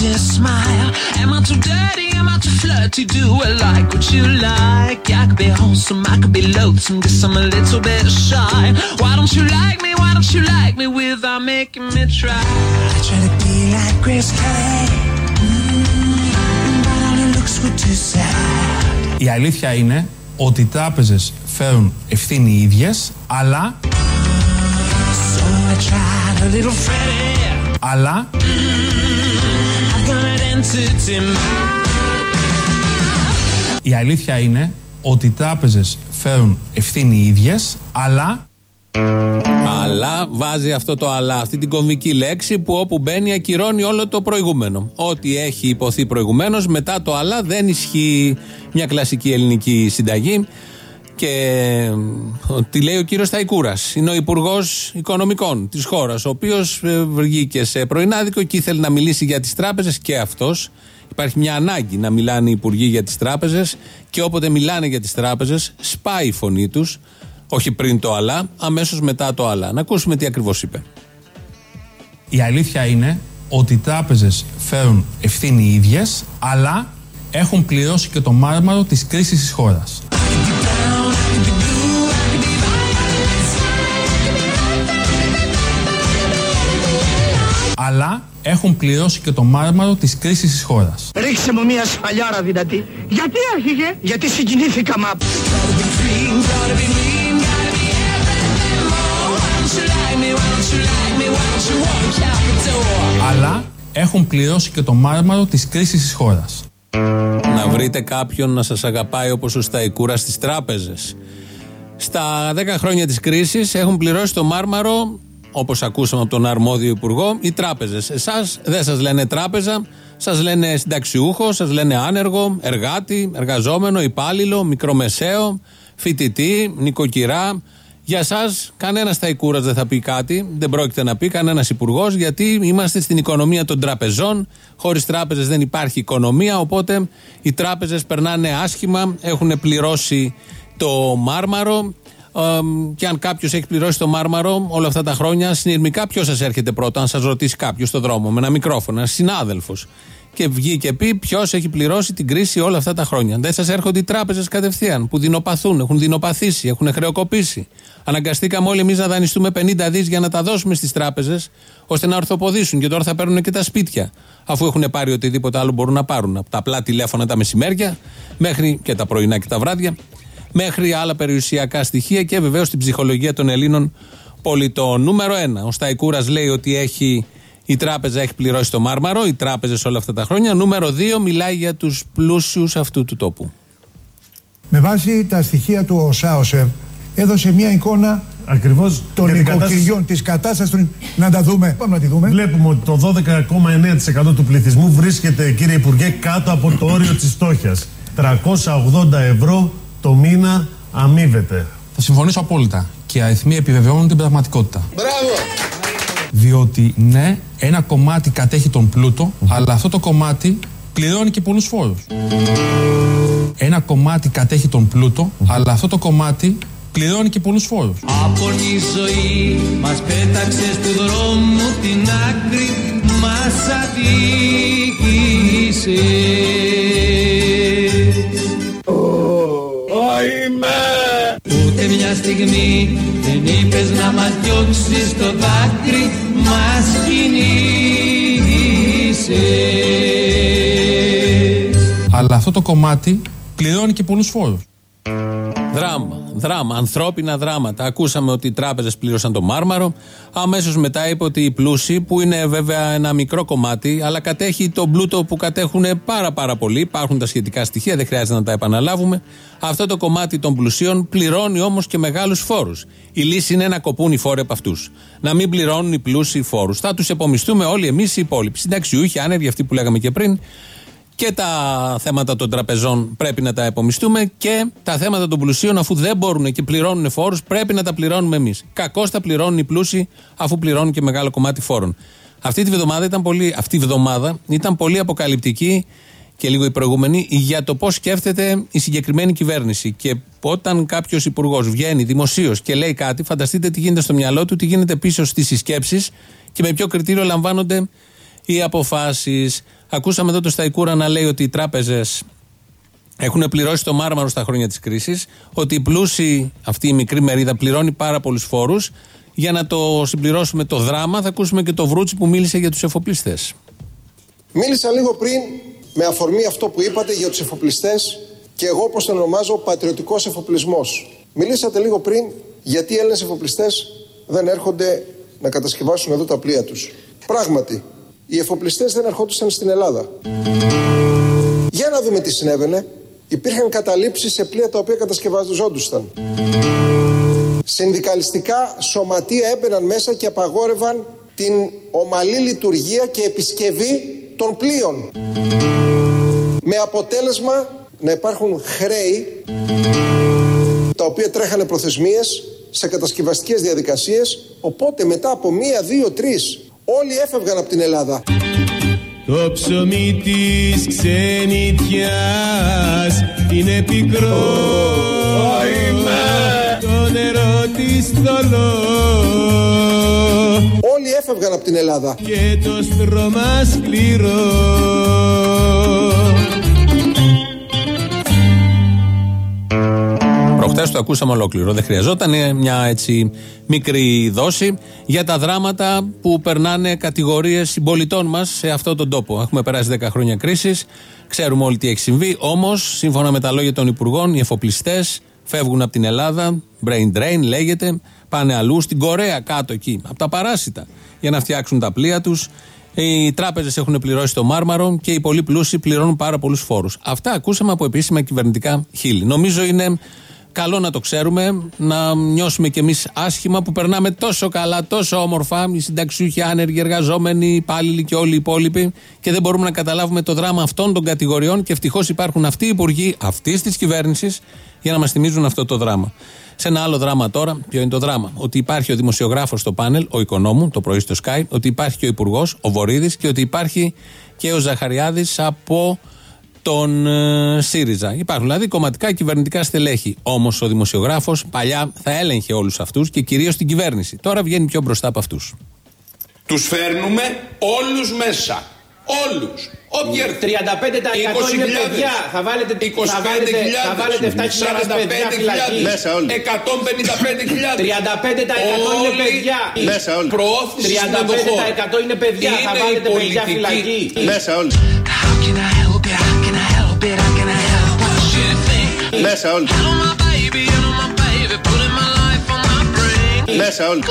my queasy smile? Am I too dirty? Am I too flirty? Do I like what you like? I could be wholesome, I could be loathsome, guess I'm a little bit shy. Why don't you like me? Why don't you like me without making me try? I try to be like Grace Kelly, mm, but all it looks were too sad. Η αλήθεια είναι ότι οι τράπεζες φέρουν ευθύνη οι ίδιες, αλλά, So I tried a little Freddy. αλλά I've η αλήθεια είναι ότι οι τράπεζες φέρουν ευθύνη οι ίδιες, αλλά Αλλά βάζει αυτό το αλλά, αυτή την κομβική λέξη που όπου μπαίνει ακυρώνει όλο το προηγούμενο. Ό,τι έχει υποθεί προηγουμένως, μετά το αλλά δεν ισχύει μια κλασική ελληνική συνταγή. Και ε, τι λέει ο κύριος Σταϊκούρα. Είναι ο Υπουργός Οικονομικών της χώρας, ο οποίος βγήκε σε πρωινάδικο και ήθελε να μιλήσει για τις τράπεζες και αυτός. Υπάρχει μια ανάγκη να μιλάνε οι υπουργοί για τις τράπεζες και όποτε μιλάνε για τις τράπεζες, σπάει η φωνή τους. Όχι πριν το αλλά, αμέσως μετά το αλλά. Να ακούσουμε τι ακριβώς είπε. η αλήθεια είναι ότι οι τράπεζες φέρουν ευθύνη οι ίδιες, αλλά έχουν πληρώσει και το μάρμαρο της κρίσης της χώρας. Αλλά έχουν πληρώσει και το μάρμαρο της κρίσης της χώρας. Ρίξε μου μια σφαλιάρα δυνατή. Γιατί άρχιγε; Γιατί συγκινήθηκα μα. Αλλά έχουν πληρώσει και το μάρμαρο της κρίσης της χώρας. Να βρείτε κάποιον να σας αγαπάει όπως ο Σταϊκούρα στις τράπεζες. Στα 10 χρόνια της κρίσης έχουν πληρώσει το μάρμαρο, όπως ακούσαμε από τον αρμόδιο υπουργό, οι τράπεζες. Εσάς δεν σας λένε τράπεζα, σας λένε συνταξιούχο, σας λένε άνεργο, εργάτη, εργαζόμενο, υπάλληλο, μικρομεσαίο, φοιτητή, νοικοκυρά. Για εσά, κανένας Σταϊκούρα δεν θα πει κάτι, δεν πρόκειται να πει κανένας υπουργός, γιατί είμαστε στην οικονομία των τραπεζών. Χωρίς τράπεζες δεν υπάρχει οικονομία, οπότε οι τράπεζες περνάνε άσχημα, έχουν πληρώσει το μάρμαρο. Ε, και αν κάποιος έχει πληρώσει το μάρμαρο όλα αυτά τα χρόνια, συνειρμικά ποιος σας έρχεται πρώτο, αν σας ρωτήσει κάποιος στον δρόμο με ένα μικρόφωνο, ένας συνάδελφος. Και βγει και πει ποιος έχει πληρώσει την κρίση όλα αυτά τα χρόνια. Δεν σας έρχονται οι τράπεζες κατευθείαν που δεινοπαθούν, έχουν δεινοπαθήσει, έχουν χρεοκοπήσει. Αναγκαστήκαμε όλοι εμείς να δανειστούμε 50 δις για να τα δώσουμε στις τράπεζες, ώστε να ορθοποδήσουν. Και τώρα θα παίρνουν και τα σπίτια, αφού έχουν πάρει οτιδήποτε άλλο μπορούν να πάρουν. Από τα απλά τηλέφωνα τα μεσημέρια, μέχρι και τα πρωινά και τα βράδια, μέχρι άλλα περιουσιακά στοιχεία και βεβαίως την ψυχολογία των Ελλήνων πολιτών. Νούμερο 1. Ο Σταϊκούρας λέει ότι έχει η τράπεζα έχει πληρώσει το μάρμαρο, οι τράπεζες όλα αυτά τα χρόνια. Νούμερο 2 μιλάει για τους πλούσιους αυτού του τόπου. Με βάση τα στοιχεία του ΟΣΑΟΣΕΒ έδωσε μια εικόνα Ακριβώς των νοικοκυριών, της κατάστασης των. Να τα δούμε. Πάμε να τη δούμε. Βλέπουμε ότι το 12,9% του πληθυσμού βρίσκεται, κύριε Υπουργέ, κάτω από το όριο της φτώχειας. 380 ευρώ το μήνα αμείβεται. Θα συμφωνήσω απόλυτα και οι αριθμοί επιβεβαιώνουν την πραγματικότητα. Μπράβο. Διότι ναι, ένα κομμάτι κατέχει τον πλούτο, αλλά αυτό το κομμάτι πληρώνει και πολλούς φόρους. Ένα κομμάτι κατέχει τον πλούτο, αλλά αυτό το κομμάτι πληρώνει και πολλούς φόρους. Από η ζωή μας πέταξες του δρόμου την άκρη μας αδίκησες. Ούτε μια στιγμή δεν είπες να μας διώξεις το δάκρυ μας κινείσες. Αλλά αυτό το κομμάτι πληρώνει και πολλούς φόρους. Δράμα, δράμα, ανθρώπινα δράματα. Ακούσαμε ότι οι τράπεζες πλήρωσαν το μάρμαρο. Αμέσως μετά είπε ότι οι πλούσιοι, που είναι βέβαια ένα μικρό κομμάτι, αλλά κατέχει τον πλούτο που κατέχουν πάρα πάρα πολύ. Υπάρχουν τα σχετικά στοιχεία, δεν χρειάζεται να τα επαναλάβουμε. Αυτό το κομμάτι των πλουσίων πληρώνει όμως και μεγάλους φόρους. Η λύση είναι να κοπούν οι φόροι από αυτούς. Να μην πληρώνουν οι πλούσιοι φόρους. Θα τους επομιστούμε όλοι εμείς οι υπόλοιποι. Συνταξιούχοι, άνεργοι, αυτοί που λέγαμε και πριν, και τα θέματα των τραπεζών πρέπει να τα επομιστούμε και τα θέματα των πλουσίων, αφού δεν μπορούν και πληρώνουν φόρους, πρέπει να τα πληρώνουμε εμείς. Κακώς τα πληρώνουν οι πλούσιοι, αφού πληρώνουν και μεγάλο κομμάτι φόρων. Αυτή τη βδομάδα ήταν πολύ, αυτή η βδομάδα ήταν πολύ αποκαλυπτική και λίγο η προηγούμενη για το πώς σκέφτεται η συγκεκριμένη κυβέρνηση. Και όταν κάποιος υπουργός βγαίνει δημοσίως και λέει κάτι, φανταστείτε τι γίνεται στο μυαλό του, τι γίνεται πίσω στις συσκέψεις και με ποιο κριτήριο λαμβάνονται οι αποφάσεις. Ακούσαμε εδώ το Σταϊκούρα να λέει ότι οι τράπεζες έχουν πληρώσει το μάρμαρο στα χρόνια της κρίσης, ότι η πλούσιοι, αυτή η μικρή μερίδα, πληρώνει πάρα πολλούς φόρους. Για να το συμπληρώσουμε το δράμα, θα ακούσουμε και το Βρούτσι που μίλησε για τους εφοπλιστές. Μίλησα λίγο πριν με αφορμή αυτό που είπατε για τους εφοπλιστές και εγώ όπως τον ονομάζω πατριωτικός εφοπλισμός. Μιλήσατε λίγο πριν γιατί οι Έλληνες εφοπλιστές δεν έρχονται να κατασκευάσουν εδώ τα πλοία τους. Πράγματι, οι εφοπλιστές δεν ερχόντουσαν στην Ελλάδα. Για να δούμε τι συνέβαινε. Υπήρχαν καταλήψεις σε πλοία τα οποία κατασκευαζόντουσαν. Συνδικαλιστικά σωματεία έμπαιναν μέσα και απαγόρευαν την ομαλή λειτουργία και επισκευή των πλοίων. Με αποτέλεσμα να υπάρχουν χρέη τα οποία τρέχανε προθεσμίες σε κατασκευαστικές διαδικασίες οπότε μετά από μία, δύο, τρεις όλοι έφευγαν από την Ελλάδα. Το ψωμί της ξενιτιάς είναι πικρό. Το νερό της θολό. Όλοι έφευγαν από την Ελλάδα. Και το στρώμα σκληρό Προχτέ το ακούσαμε ολόκληρο. Δεν χρειαζόταν μια έτσι μικρή δόση για τα δράματα που περνάνε κατηγορίες συμπολιτών μας σε αυτόν τον τόπο. Έχουμε περάσει 10 χρόνια κρίσης, ξέρουμε όλοι τι έχει συμβεί. Όμως, σύμφωνα με τα λόγια των Υπουργών, οι εφοπλιστές φεύγουν από την Ελλάδα. Brain drain λέγεται. Πάνε αλλού, στην Κορέα κάτω εκεί, από τα παράσιτα, για να φτιάξουν τα πλοία τους. Οι τράπεζες έχουν πληρώσει το μάρμαρο και οι πολύ πλούσιοι πληρώνουν πάρα πολλούς φόρους. Αυτά ακούσαμε από επίσημα κυβερνητικά χείλη. Νομίζω είναι καλό να το ξέρουμε, να νιώσουμε κι εμείς άσχημα που περνάμε τόσο καλά, τόσο όμορφα, οι συνταξιούχοι, άνεργοι, εργαζόμενοι, υπάλληλοι και όλοι οι υπόλοιποι, και δεν μπορούμε να καταλάβουμε το δράμα αυτών των κατηγοριών. Και ευτυχώς υπάρχουν αυτοί οι υπουργοί αυτής της κυβέρνησης για να μας θυμίζουν αυτό το δράμα. Σε ένα άλλο δράμα τώρα, ποιο είναι το δράμα; Ότι υπάρχει ο δημοσιογράφος στο πάνελ, ο οικονόμου, το πρωί στο Sky, ότι υπάρχει και ο υπουργός, ο Βορύδης, και ότι υπάρχει και ο Ζαχαριάδης από τον ε, ΣΥΡΙΖΑ. Υπάρχουν δηλαδή κομματικά κυβερνητικά στελέχη. Όμως ο δημοσιογράφος παλιά θα έλεγχε όλους αυτούς και κυρίως την κυβέρνηση. Τώρα βγαίνει πιο μπροστά από αυτούς. Τους φέρνουμε όλους μέσα. Όλους. Όποιοι 35% είναι παιδιά. Θα βάλετε 25.000. Θα βάλετε 7.000 παιδιά φυλακή. Μέσα όλοι. 155.000. 35% είναι παιδιά. Μέσα όλοι. Προώθηση 35% είναι παιδιά. Θα βάλετε παιδιά φυλακή. Μέσα όλοι. Μέσα όλοι. Μέσα όλοι.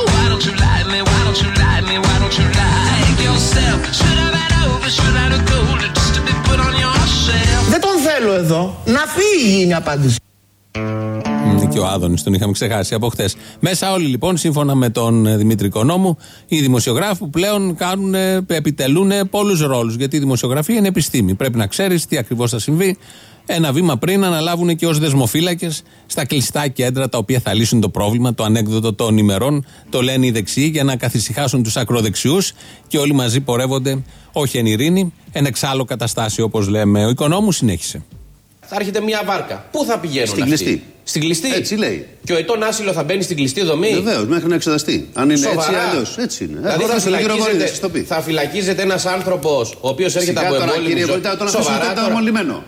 Δεν τον θέλω εδώ. Να φύγει είναι η απάντηση. Και ο Άδωνης, τον είχαμε ξεχάσει από χθες. Μέσα όλοι λοιπόν, σύμφωνα με τον ε, Δημήτρη Κονόμου, οι δημοσιογράφοι που πλέον κάνουν, επιτελούν πολλούς ρόλους. Γιατί η δημοσιογραφία είναι επιστήμη. Πρέπει να ξέρεις τι ακριβώς θα συμβεί. Ένα βήμα πριν αναλάβουν και ως δεσμοφύλακες στα κλειστά κέντρα τα οποία θα λύσουν το πρόβλημα, το ανέκδοτο των ημερών. Το λένε οι δεξιοί για να καθησυχάσουν τους ακροδεξιούς και όλοι μαζί πορεύονται, όχι εν ειρήνη, εν εξάλλου καταστάσει όπως λέμε. Ο οικονόμου συνέχισε. Θα έρχεται μια βάρκα. Πού θα πηγαίνουν Στην αυτοί; κλειστή. Στην κλειστή. Έτσι λέει. Και ο ετών άσυλο θα μπαίνει στην κλειστή δομή; Βεβαίως, μέχρι να εξεταστεί. Αν είναι Σοβαρά. έτσι ή αλλιώς. Έτσι είναι. Δηλαδή θα Αγοράσετε τον κύριο Βορύδη, φυλακίζεται, σας το πει. θα φυλακίζεται ένας άνθρωπος ο οποίος έρχεται Σιγά από τώρα, εμπόλεμη κύριε ζώνη. Βορύδη, τον Σοβαρά αφήσουμε τώρα. το μολυμένο.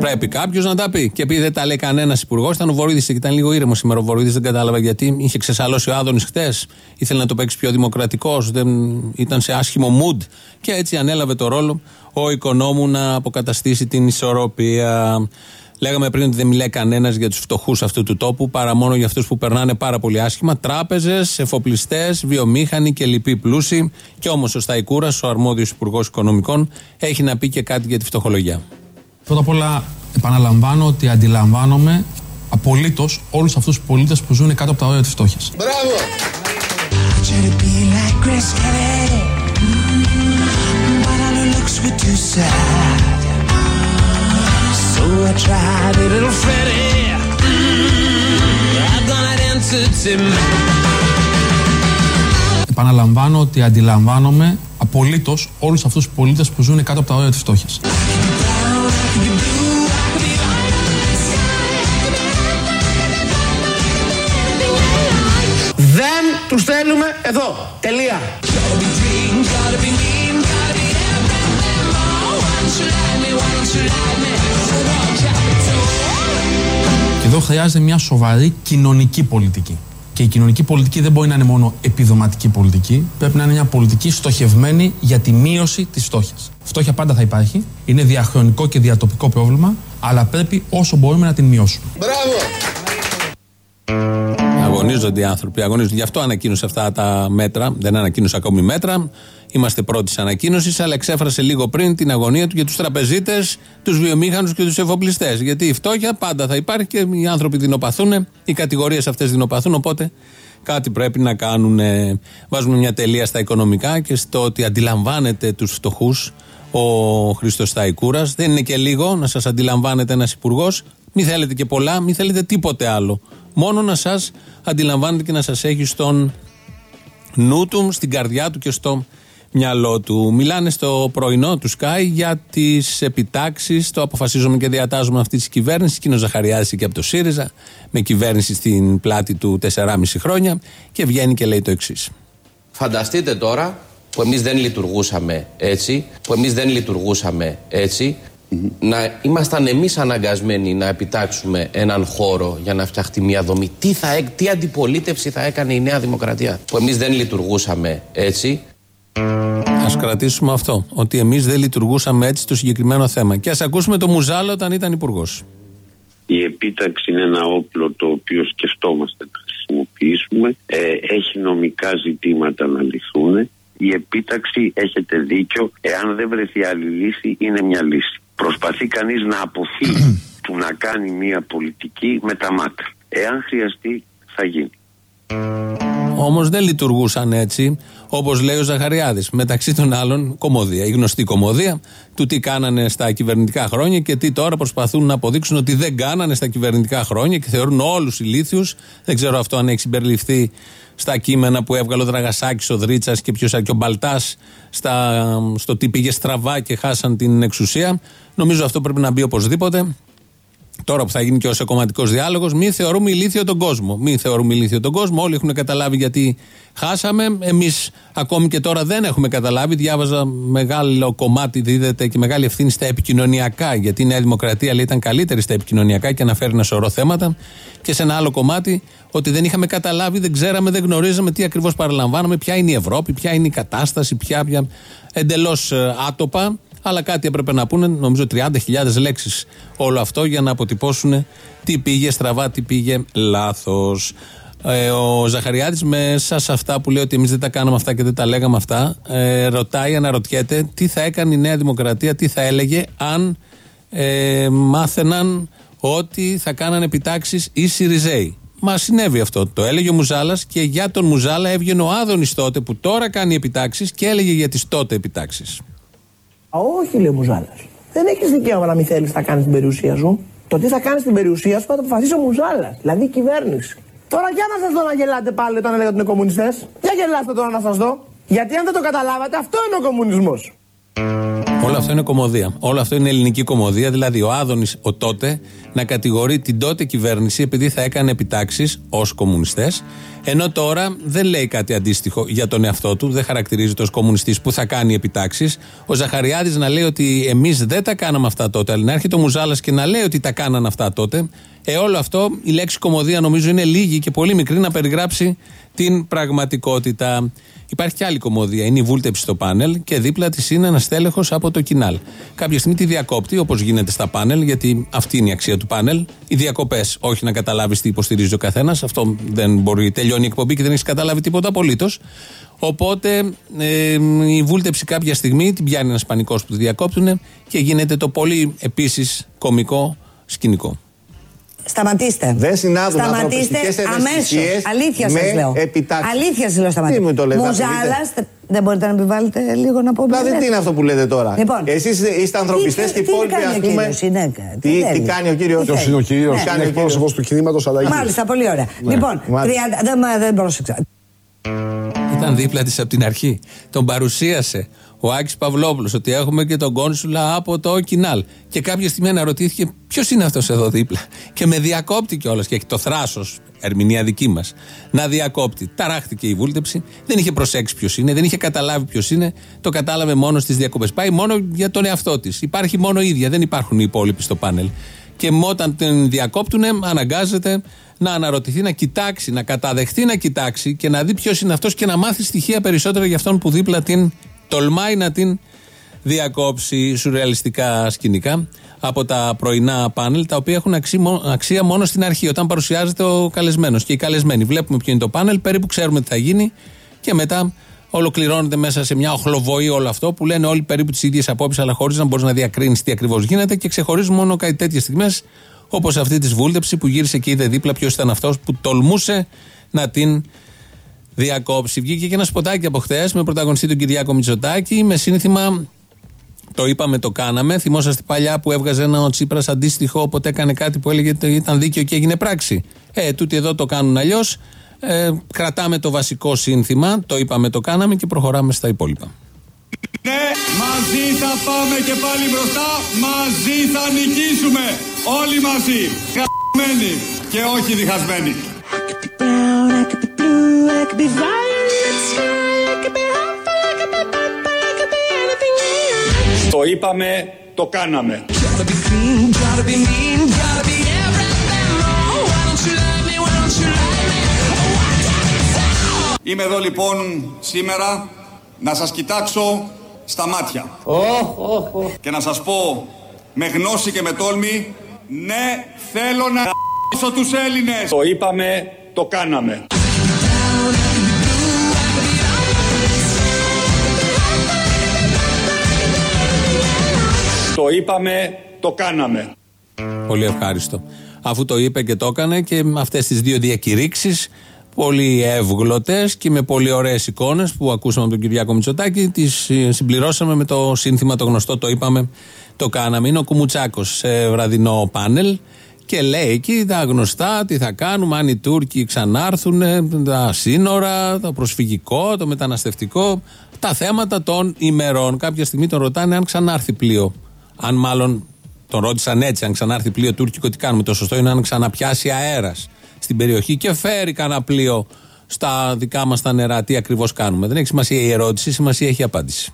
Πρέπει κάποιος να τα πει. Και επειδή δεν τα λέει κανένας υπουργός, ήταν ο Βορύδης και ήταν λίγο ήρεμο σήμερα. Ο Βορύδης δεν κατάλαβα γιατί. Είχε ξεσαλώσει ο Άδωνης χτες. Ήθελε να το παίξει πιο δημοκρατικός. Ήταν σε άσχημο mood. Και έτσι ανέλαβε το ρόλο ο οικονόμου να αποκαταστήσει την ισορροπία. Λέγαμε πριν ότι δεν μιλάει κανένας για τους φτωχούς αυτού του τόπου, παρά μόνο για αυτούς που περνάνε πάρα πολύ άσχημα. Τράπεζες, εφοπλιστές, βιομήχανοι και λοιποί πλούσιοι. Και όμως ο Σταϊκούρας, ο αρμόδιος Υπουργός Οικονομικών, έχει να πει και κάτι για τη φτωχολογιά. Πρώτα απ' όλα επαναλαμβάνω ότι αντιλαμβάνομαι απολύτως όλους αυτούς τους πολίτες που ζουν κάτω από τα όρια της φτώχειας. Μπράβο! All her looks were too sad. So I tried a little Freddie. Mm, I've got an answer to my Επαναλαμβάνω ότι αντιλαμβάνομαι απολύτως απολύτω όλους αυτούς τους πολίτες που ζουν κάτω από τα όρια της φτώχειας. Δεν τους θέλουμε εδώ. Τελεία. Και εδώ χρειάζεται μια σοβαρή κοινωνική πολιτική. Και η κοινωνική πολιτική δεν μπορεί να είναι μόνο επιδοματική πολιτική. Πρέπει να είναι μια πολιτική στοχευμένη για τη μείωση της φτώχειας. Φτώχεια πάντα θα υπάρχει. Είναι διαχρονικό και διατοπικό πρόβλημα. Αλλά πρέπει όσο μπορούμε να την μειώσουμε. Αγωνίζονται οι άνθρωποι. Αγωνίζονται. Γι' αυτό ανακοίνωσε αυτά τα μέτρα. Δεν ανακοίνωσε ακόμη μέτρα. Είμαστε πρώτη ανακοίνωσης, αλλά εξέφρασε λίγο πριν την αγωνία του για τους τραπεζίτες, τους βιομήχανους και τους εφοπλιστές. Γιατί η φτώχεια πάντα θα υπάρχει και οι άνθρωποι δεινοπαθούν, οι κατηγορίες αυτές δεινοπαθούν. Οπότε κάτι πρέπει να κάνουν. Βάζουμε μια τελεία στα οικονομικά και στο ότι αντιλαμβάνεται τους φτωχούς ο Χρήστος Σταϊκούρας. Δεν είναι και λίγο να σας αντιλαμβάνεται ένας υπουργός. Μη θέλετε και πολλά, μη θέλετε τίποτε άλλο. Μόνο να σας αντιλαμβάνετε και να σας έχει στον νου του, στην καρδιά του και στο μυαλό του. Μιλάνε στο πρωινό του Sky για τις επιτάξεις. Το αποφασίζουμε και διατάζουμε αυτή της κυβέρνησης. Κίνο Ζαχαριάδη και από το ΣΥΡΙΖΑ, με κυβέρνηση στην πλάτη του 4,5 χρόνια. Και βγαίνει και λέει το εξής. Φανταστείτε τώρα που εμείς δεν λειτουργούσαμε έτσι, που εμείς δεν λειτουργούσαμε έτσι, να ήμασταν εμείς αναγκασμένοι να επιτάξουμε έναν χώρο για να φτιαχτεί μια δομή. Τι, θα, έ- τι αντιπολίτευση θα έκανε η Νέα Δημοκρατία. Που εμείς δεν λειτουργούσαμε έτσι; Α κρατήσουμε αυτό. Ότι εμείς δεν λειτουργούσαμε έτσι στο συγκεκριμένο θέμα. Και ας ακούσουμε το Μουζάλο όταν ήταν υπουργός. Η επίταξη είναι ένα όπλο το οποίο σκεφτόμαστε να χρησιμοποιήσουμε. Ε, έχει νομικά ζητήματα να λυθούν. Η επίταξη, έχετε δίκιο, εάν δεν βρεθεί άλλη λύση, είναι μια λύση. Προσπαθεί κανείς να αποφύγει του να κάνει μια πολιτική με τα μάτια. Εάν χρειαστεί, θα γίνει. Όμως δεν λειτουργούσαν έτσι, όπως λέει ο Ζαχαριάδης. Μεταξύ των άλλων, κομμωδία. Η γνωστή κομμωδία του τι κάνανε στα κυβερνητικά χρόνια και τι τώρα προσπαθούν να αποδείξουν ότι δεν κάνανε στα κυβερνητικά χρόνια και θεωρούν όλους ηλίθιους. Δεν ξέρω αυτό αν έχει συμπεριληφθεί στα κείμενα που έβγαλε ο Δραγασάκης, ο Δρίτσας και ποιος και ο Μπαλτάς στο τι πήγε στραβά και χάσαν την εξουσία. Νομίζω αυτό πρέπει να μπει οπωσδήποτε. Τώρα που θα γίνει και ο κομματικό διάλογος, μην θεωρούμε ηλίθιο τον κόσμο. Μην θεωρούμε ηλίθιο τον κόσμο. Όλοι έχουν καταλάβει γιατί χάσαμε. Εμείς ακόμη και τώρα δεν έχουμε καταλάβει. Διάβαζα μεγάλο κομμάτι, δίδεται και μεγάλη ευθύνη στα επικοινωνιακά. Γιατί η Νέα Δημοκρατία λέει, ήταν καλύτερη στα επικοινωνιακά και αναφέρει ένα σωρό θέματα. Και σε ένα άλλο κομμάτι ότι δεν είχαμε καταλάβει, δεν ξέραμε, δεν γνωρίζαμε τι ακριβώς παραλαμβάναμε, ποια είναι η Ευρώπη, ποια είναι η κατάσταση, ποια. ποια Εντελώς άτοπα αλλά κάτι έπρεπε να πούνε, νομίζω 30.000 λέξεις όλο αυτό για να αποτυπώσουν τι πήγε στραβά, τι πήγε λάθος. Ε, ο Ζαχαριάδης μέσα σε αυτά που λέει ότι εμείς δεν τα κάναμε αυτά και δεν τα λέγαμε αυτά, ε, ρωτάει, αναρωτιέται τι θα έκανε η Νέα Δημοκρατία, τι θα έλεγε αν ε, μάθαιναν ότι θα κάνανε επιτάξεις οι Σιριζέοι. Μα συνέβη αυτό. Το έλεγε ο Μουζάλας και για τον Μουζάλα έβγαινε ο Άδωνης τότε που τώρα κάνει επιτάξεις και έλεγε για τις τότε επιτάξεις. Α, όχι, λέει ο Μουζάλας. Δεν έχεις δικαίωμα να μην θέλεις να κάνεις την περιουσία σου. Το τι θα κάνεις στην περιουσία σου θα το αποφασίσει ο Μουζάλας, δηλαδή η κυβέρνηση. Τώρα για να σας δω να γελάτε πάλι όταν έλεγα ότι είναι κομμουνιστές. Για γελάστε τώρα να σας δω. Γιατί αν δεν το καταλάβατε, αυτό είναι ο κομμουνισμός. Όλο αυτό είναι κομμωδία. Όλο αυτό είναι ελληνική κομμωδία. Δηλαδή, ο Άδωνης, ο τότε, να κατηγορεί την τότε κυβέρνηση επειδή θα έκανε επιτάξεις ως κομμουνιστές. Ενώ τώρα δεν λέει κάτι αντίστοιχο για τον εαυτό του, δεν χαρακτηρίζεται ως κομμουνιστής που θα κάνει επιτάξεις. Ο Ζαχαριάδης να λέει ότι εμείς δεν τα κάναμε αυτά τότε, αλλά να έρχεται ο Μουζάλας και να λέει ότι τα κάναν αυτά τότε. Ε, όλο αυτό, η λέξη κομμωδία νομίζω είναι λίγη και πολύ μικρή να περιγράψει την πραγματικότητα. Υπάρχει και άλλη κομμωδία. Είναι η βούλτεψη στο πάνελ και δίπλα της είναι ένας τέλεχο από το κοινάλ. Κάποια στιγμή τη διακόπτει, όπως γίνεται στα πάνελ, γιατί αυτή είναι η αξία του πάνελ. Οι διακοπές, όχι να καταλάβεις τι υποστηρίζει ο καθένας. Αυτό δεν μπορεί. Τελειώνει η εκπομπή και δεν έχεις καταλάβει τίποτα απολύτως. Οπότε ε, η βούλτεψη κάποια στιγμή την πιάνει ένας πανικός που τη διακόπτουν και γίνεται το πολύ επίσης κομικό σκηνικό. Σταματήστε. Δεν συνάδουν Σταματήστε ανθρωπιστικές αμέσως. ευαισθησίες Αλήθειας με σας λέω. επιτάξεις. Αλήθειας σας λέω, Τι σταματήστε. μου το λέτε, Μουζάλα, δεν μπορείτε να επιβάλλετε λίγο να πω. Δηλαδή, μπλε. τι είναι αυτό που λέτε τώρα; Λοιπόν, Εσείς είστε ανθρωπιστές τι- και οι τι υπόλοιποι, κάνει ας ο πούμε. κύριος, είναι, Τι, τι θέλει; κάνει ο κύριος; Τι θέλει; είναι ο κύριος, Ναι. είναι Κάνει ο εκπρόσωπος του κινήματος αλλαγή. Μάλιστα, πολύ ωραία. Ναι, Λοιπόν, μάλιστα. 30 δεν, μα- δεν πρόσεξα. Ήταν δίπλα της από την αρχή. Τον παρουσίασε ο Άκης Παυλόπουλος, ότι έχουμε και τον κόνσουλα από το Κινάλ. Και κάποια στιγμή αναρωτήθηκε ποιος είναι αυτός εδώ δίπλα. Και με διακόπτει κιόλας και έχει το θράσος, ερμηνεία δική μας, να διακόπτει. Ταράχτηκε η βούλτεψη, δεν είχε προσέξει ποιος είναι, δεν είχε καταλάβει ποιος είναι, το κατάλαβε μόνο στις διακοπές. Πάει μόνο για τον εαυτό της. Υπάρχει μόνο η ίδια, δεν υπάρχουν οι υπόλοιποι στο πάνελ. Και όταν την διακόπτουν, αναγκάζεται να αναρωτηθεί, να κοιτάξει, να καταδεχτεί να κοιτάξει και να δει ποιος είναι αυτός και να μάθει στοιχεία περισσότερα για αυτόν που δίπλα την τολμάει να την διακόψει σουρεαλιστικά σκηνικά από τα πρωινά πάνελ, τα οποία έχουν αξία μόνο στην αρχή, όταν παρουσιάζεται ο καλεσμένος και οι καλεσμένοι. Βλέπουμε ποιο είναι το πάνελ, περίπου ξέρουμε τι θα γίνει και μετά ολοκληρώνεται μέσα σε μια οχλοβοή όλο αυτό που λένε όλοι περίπου τις ίδιες απόψεις, αλλά χωρίς να μπορείς να διακρίνεις τι ακριβώς γίνεται και ξεχωρίζουν μόνο κάτι τέτοιες στιγμές, όπως αυτή της βούλτεψη που γύρισε και είδε δίπλα ποιος ήταν αυτός που τολμούσε να την διακόψει. Βγήκε και ένα σποτάκι από χθες με πρωταγωνιστή τον Κυριάκο Μητσοτάκη με σύνθημα το είπαμε, το κάναμε. Θυμόσαστε παλιά που έβγαζε ένα ο Τσίπρας αντίστοιχο, όποτε έκανε κάτι που έλεγε ότι ήταν δίκαιο και έγινε πράξη. Ε, τούτοι εδώ το κάνουν αλλιώς. Ε, κρατάμε το βασικό σύνθημα, το είπαμε, το κάναμε και προχωράμε στα υπόλοιπα. Ναι, μαζί θα πάμε και πάλι μπροστά, μαζί θα νικήσουμε. Όλοι μαζί, χαμένοι και όχι διχασμένοι. Το είπαμε, το κάναμε. Είμαι εδώ λοιπόν σήμερα να σας κοιτάξω στα μάτια. Και να σας πω με γνώση και με τόλμη, ναι θέλω να γ***σω τους Έλληνες. Το είπαμε, το κάναμε. Το είπαμε, το κάναμε. Πολύ ευχάριστο. Αφού το είπε και το έκανε και με αυτές τις δύο διακηρύξεις πολύ εύγλωτες και με πολύ ωραίες εικόνες που ακούσαμε από τον Κυριάκο Μητσοτάκη. Τις συμπληρώσαμε με το σύνθημα το γνωστό, το είπαμε, το κάναμε. Είναι ο Κουμουτσάκος σε βραδινό πάνελ και λέει εκεί τα γνωστά, τι θα κάνουμε, αν οι Τούρκοι ξανάρθουν, τα σύνορα, το προσφυγικό, το μεταναστευτικό, τα θέματα των ημερών. Κάποια στιγμή τον ρωτάνε αν ξανάρθει πλοίο. Αν μάλλον τον ρώτησαν έτσι, αν ξανάρθει πλοίο τουρκικό, τι κάνουμε. Το σωστό είναι αν ξαναπιάσει αέρας στην περιοχή και φέρει κανένα πλοίο στα δικά μας τα νερά. Τι ακριβώς κάνουμε. Δεν έχει σημασία η ερώτηση, σημασία έχει η απάντηση.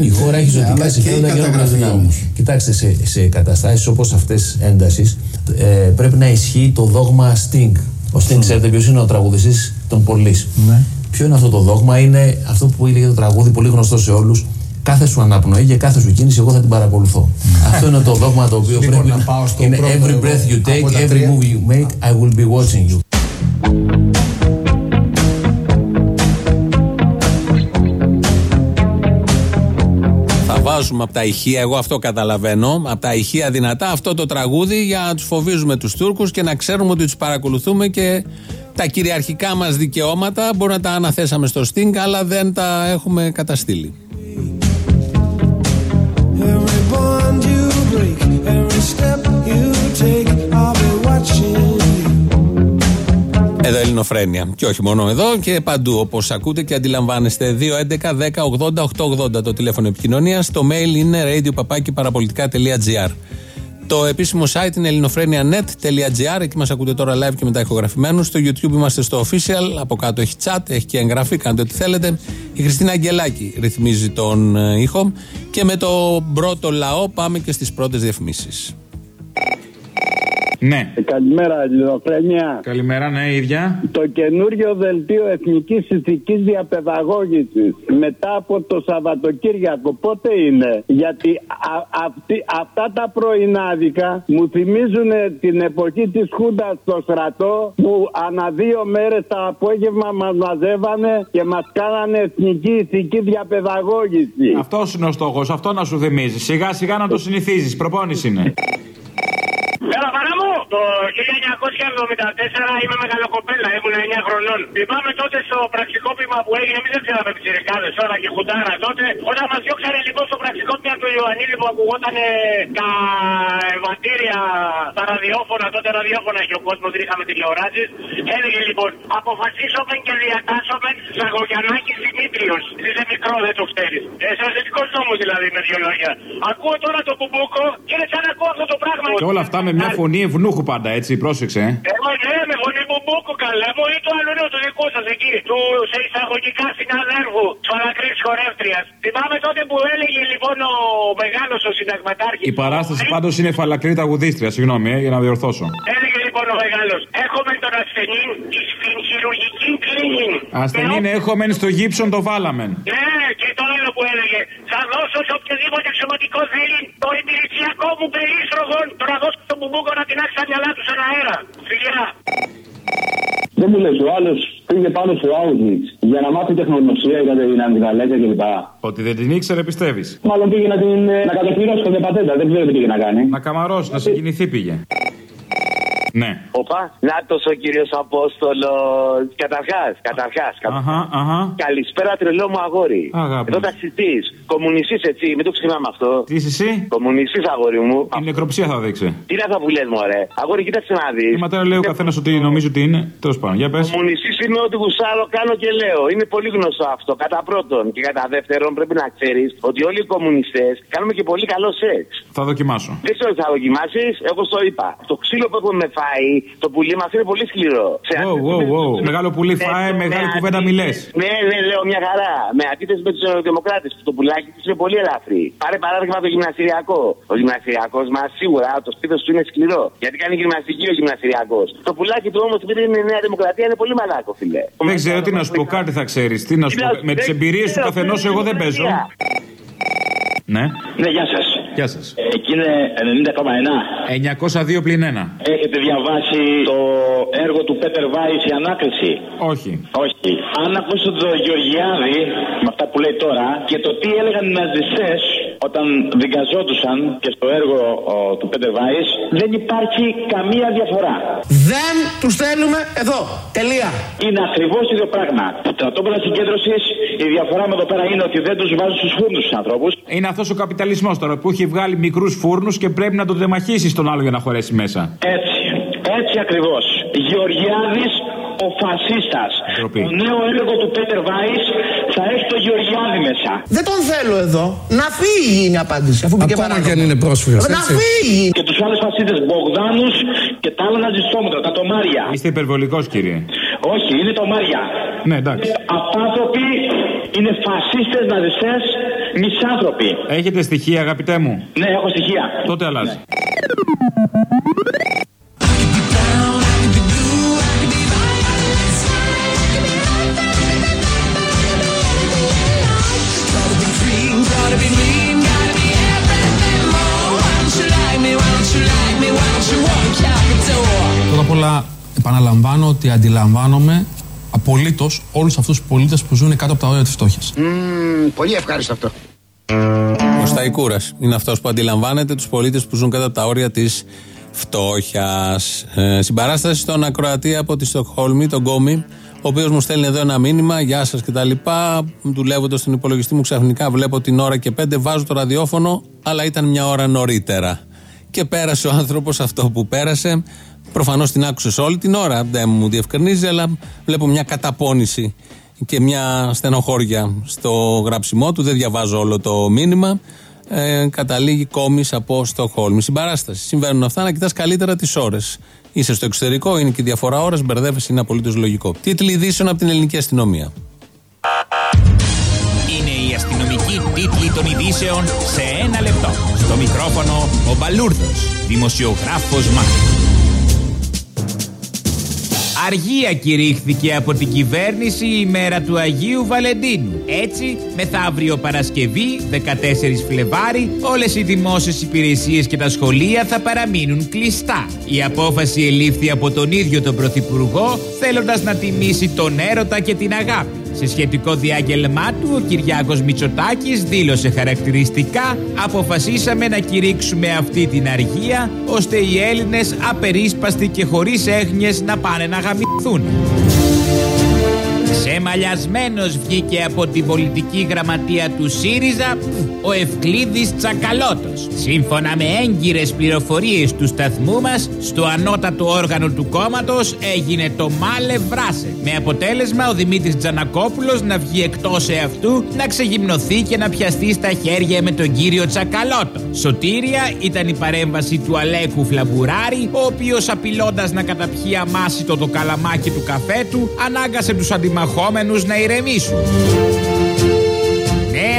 Η χώρα έχει ζωτικά συμφέροντα για να Κοιτάξτε, σε, σε καταστάσεις όπως αυτές έντασης ε, πρέπει να ισχύει το δόγμα Sting. Ο Sting, ξέρετε ποιος είναι ο τραγουδιστής; Των Πολύ. Ναι. Ποιο είναι αυτό το δόγμα, είναι αυτό που έλεγε το τραγούδι, πολύ γνωστό σε όλους. Κάθε σου αναπνοή και κάθε σου κίνηση, εγώ θα την παρακολουθώ. αυτό είναι το δόγμα το οποίο Λοιπόν, πρέπει να να. πάω στο είναι πρώτο every εγώ. breath you Από take, τα every τρία. move you make, I will be watching you. Θα βάζουμε από τα ηχεία, εγώ αυτό καταλαβαίνω, από τα ηχεία δυνατά αυτό το τραγούδι για να τους φοβίζουμε τους Τούρκους και να ξέρουμε ότι τους παρακολουθούμε και τα κυριαρχικά μας δικαιώματα μπορεί να τα αναθέσαμε στο Sting, αλλά δεν τα έχουμε καταστήλει. Εδώ Ελληνοφρένια. Και όχι μόνο εδώ και παντού όπως ακούτε και αντιλαμβάνεστε. 2.11.10.80.880 το τηλέφωνο επικοινωνίας. Το mail είναι radio.papaki.parapolitica.gr. Το επίσημο site είναι ελληνοφρένια.net.gr. Εκεί μας ακούτε τώρα live και μετά ηχογραφημένους. Στο YouTube είμαστε στο official. Από κάτω έχει chat, έχει και εγγραφή. Κάντε ό,τι θέλετε. Η Χριστίνα Αγγελάκη ρυθμίζει τον ε, ήχο. Και με το πρώτο λαό πάμε και στις πρώτες διαφημίσεις. Ναι. Καλημέρα, Ελληνοφρένια. Καλημέρα, ναι, ίδια. Το καινούριο δελτίο εθνικής ηθική διαπαιδαγώγησης μετά από το Σαββατοκύριακο πότε είναι; Γιατί α- αυτή- αυτά τα πρωινάδικα μου θυμίζουν την εποχή της Χούντας στο στρατό που ανά δύο μέρες τα απόγευμα μας μαζεύανε και μας κάνανε εθνική ηθική διαπαιδαγώγηση. Αυτός είναι ο στόχος, αυτό να σου θυμίζει. Σιγά σιγά να το συνηθίζεις. Προπόνηση είναι. Έλα, παρά μου! Το 1974 είμαι μεγαλοκοπέλα, ήμουν 9 χρονών. Θυμάμαι τότε στο πραξικόπημα που έγινε, εμείς δεν ξέραμε πιτσιρικάδε ώρα και χουντάρα τότε. Όταν μας διώξανε λοιπόν στο πραξικόπημα του Ιωαννίδη που ακουγόταν τα ευαντήρια, τα ραδιόφωνα, τότε ραδιόφωνα είχε ο κόσμος, δεν είχαμε τηλεοράσεις. Έλεγε λοιπόν, αποφασίσαμε και διατάσσομαι Ζαγογιανάκη Δημήτριος. Είσαι μικρό, δεν το ξέρεις. Εσωτερικό νόμο δηλαδή με δύο λόγια. Ακούω τώρα το μπουμπούκο και είναι σαν να ακούω αυτό το πράγμα. Και όλα αυτά με μια φωνή ευνούχου πάντα, έτσι, πρόσεξε. ε. Εγώ ναι, με φωνή μπουμπούκο καλά μου ή το άλλο νέο του δικού σας εκεί. Του σε εισαγωγικά συναδέρφου τη φαλακρή χορεύτριας. Θυμάμαι τότε που έλεγε λοιπόν ο μεγάλος ο συνταγματάρχης. Η παράσταση πάντως είναι φαλακρή τραγουδίστρια, συγγνώμη, ε, για να διορθώσω. Έλεγε λοιπόν ο μεγάλος. Έχουμε τον ασθενή στην χειρουργική κλίνη. Ασθενή είναι έχουμε στο γύψον το βάλαμε. Ναι, και το άλλο που έλεγε. Θα δώσω σε οποιοδήποτε αξιωματικό θέλει το υπηρεσιακό μου περίστρογο. Το να δώσω στον μπουμπούκο να τεινάξει τα μυαλά τους στον αέρα. Φιλιά. Δεν μου λες, ο άλλος πήγε πάνω στο Auschwitz για να μάθει τεχνογνωσία για την αντιγαλέκια κλπ. Ότι δεν την ήξερε, πιστεύεις; Μάλλον πήγε να την ε, να κατοχυρώσει την πατέντα, δεν ξέρω τι πήγε να κάνει. Να καμαρώσει, να συγκινηθεί πήγε. Ναι. Οπα, νάτος ο κύριος Απόστολος. Καταρχάς, καταρχάς. Αχα, αχα. Καλησπέρα, τρελό μου αγόρι. Αγάπη. Εδώ ταξιτής. Κομμουνιστής έτσι, μην το ξεχνάμε αυτό. Τι είσαι εσύ; Κομμουνιστής, αγόρι μου. Η νεκροψία θα δείξει. Τι είναι αυτά που λες, Μωρέ. Αγόρι, κοίταξε να δεις. Η ματέρα λέει ο καθένας ότι νομίζει ότι είναι. Τέλος πάντων, για πες. Κομμουνιστής είναι ό,τι γουσάρω, κάνω και λέω. Είναι πολύ γνωστό αυτό. Κατά πρώτον και κατά δεύτερον, πρέπει να ξέρεις ότι όλοι οι κομμουνιστές κάνουμε και πολύ καλό σεξ. Θα δοκιμάσω. Δεν ξέρω τι θα δοκιμάσεις, εγώ στο είπα. Το ξύλο που έχουμε φάει, το πουλί μας είναι πολύ σκληρό. Σε Wow, wow, wow. Μεγάλο πουλί φάε, μεγάλη κουβέντα μιλέ. Ναι, ναι, λέω μια χαρά. Με αντίθεση με τους Νεοδημοκράτε που το πουλάκι τους είναι πολύ ελαφρύ. Πάρε παράδειγμα το γυμναστηριακό. Ο γυμναστηριακός μας σίγουρα το σπίτι του είναι σκληρό. Γιατί κάνει γυμναστική ο γυμναστηριακός. Το πουλάκι του όμως επειδή είναι η Νέα Δημοκρατία είναι πολύ μαλάκο, φιλέ. Δεν ξέρω τι να σου πω, κάτι θα ξέρεις. Τι να σου πω. Με τις εμπειρίες του καθενός, εγώ δεν παίζω. Ναι. Ναι, γεια σας. Γεια σας. Εκεί είναι 90,1. 902 πλην 1. Έχετε διαβάσει το έργο του Πέτερ Βάης η ανάκριση. Όχι. Όχι. Αν ακούσετε το Γεωργιάδη με αυτά που λέει τώρα και το τι έλεγαν οι ναζιστές όταν δικαζόντουσαν και στο έργο ο, του Πέτερ Βάης, δεν υπάρχει καμία διαφορά. Δεν τους θέλουμε εδώ. Τελεία. Είναι ακριβώς το ίδιο πράγμα. Στα στρατόπεδα συγκέντρωσης η διαφορά με εδώ πέρα είναι ότι δεν τους βάζουν στους φούρνους τους ανθρώπους. Είναι αυτός ο καπιταλισμός τώρα που έχει βγάλει μικρούς φούρνους και πρέπει να τον τεμαχίσει τον άλλο για να χωρέσει μέσα. Έτσι. Έτσι ακριβώς. Γεωργιάδης ο φασίστας. Το νέο έργο του Πέτερ Βάης θα έχει το Γεωργιάδη μέσα. Δεν τον θέλω εδώ. Να φύγει είναι η απάντηση. Αφού μπήκε Ακόμα παράνομο. και αν είναι πρόσφυγας, Να έτσι. φύγει. Και τους άλλους φασίστες Μπογδάνους και τα άλλα ναζιστόμετρα, τα τομάρια. Είστε υπερβολικός, κύριε. Όχι, είναι τομάρια. Ναι, εντάξει. Απάνθρωποι είναι φασίστες ναζιστέ μισάνθρωποι. Έχετε στοιχεία, αγαπητέ μου; Ναι, έχω στοιχεία. Τότε αλλάζει. Πρώτα απ' όλα επαναλαμβάνω ότι αντιλαμβάνομαι απολύτως όλους αυτούς τους πολίτες που ζουν κάτω από τα όρια της φτώχειας. πολύ ευχάριστο αυτό. Ο Σταϊκούρα είναι αυτός που αντιλαμβάνεται τους πολίτες που ζουν κάτω από τα όρια της φτώχειας. Ε, συμπαράσταση στον Ακροατή από τη Στοκχόλμη, τον Κόμι, ο οποίος μου στέλνει εδώ ένα μήνυμα, Γεια σας κτλ. Δουλεύοντα στον υπολογιστή μου, ξαφνικά βλέπω την ώρα και πέντε, βάζω το ραδιόφωνο, αλλά ήταν μια ώρα νωρίτερα. Και πέρασε ο άνθρωπος αυτό που πέρασε. Προφανώς την άκουσε όλη την ώρα, δεν μου διευκρινίζει, αλλά βλέπω μια καταπώνηση και μια στενοχώρια στο γράψιμό του. Δεν διαβάζω όλο το μήνυμα. Ε, καταλήγει κόμις από Στοχόλμη. Συμπαράσταση. Συμβαίνουν αυτά να κοιτάς καλύτερα τις ώρες. Είσαι στο εξωτερικό, είναι και η διαφορά ώρας, μπερδεύεσαι, είναι απολύτως λογικό. Τίτλοι ειδήσεων από την ελληνική αστυνομία. Είναι η αστυνομική τίτλη των ειδήσεων σε ένα λεπτό. Στο μικρόφωνο ο Μπαλούρδος, δημοσιογράφος Μάρκος. Αργία κηρύχθηκε από την κυβέρνηση η μέρα του Αγίου Βαλεντίνου. Έτσι, μεθαύριο Παρασκευή, 14 Φλεβάρι, όλες οι δημόσιες υπηρεσίες και τα σχολεία θα παραμείνουν κλειστά. Η απόφαση ελήφθη από τον ίδιο τον Πρωθυπουργό, θέλοντας να τιμήσει τον έρωτα και την αγάπη. Σε σχετικό διάγγελμά του, ο Κυριάκος Μητσοτάκης δήλωσε χαρακτηριστικά «Αποφασίσαμε να κηρύξουμε αυτή την αργία, ώστε οι Έλληνες απερίσπαστοι και χωρίς έγνοιες να πάνε να γαμηθούν». Ξεμαλιασμένος βγήκε από την πολιτική γραμματεία του ΣΥΡΙΖΑ ο Ευκλήδης Τσακαλώτος. Σύμφωνα με έγκυρες πληροφορίες του σταθμού μας, στο ανώτατο όργανο του κόμματος έγινε το μάλε βράσε. Με αποτέλεσμα ο Δημήτρης Τζανακόπουλος να βγει εκτός εαυτού, να ξεγυμνοθεί και να πιαστεί στα χέρια με τον κύριο Τσακαλώτο. Σωτήρια ήταν η παρέμβαση του Αλέκου Φλαμπουράρη, ο οποίος απειλώντας να καταπιεί αμάσιτο το καλαμάκι του καφέ του, ανάγκασε τους αντιμαχόμενους να ηρεμήσουν.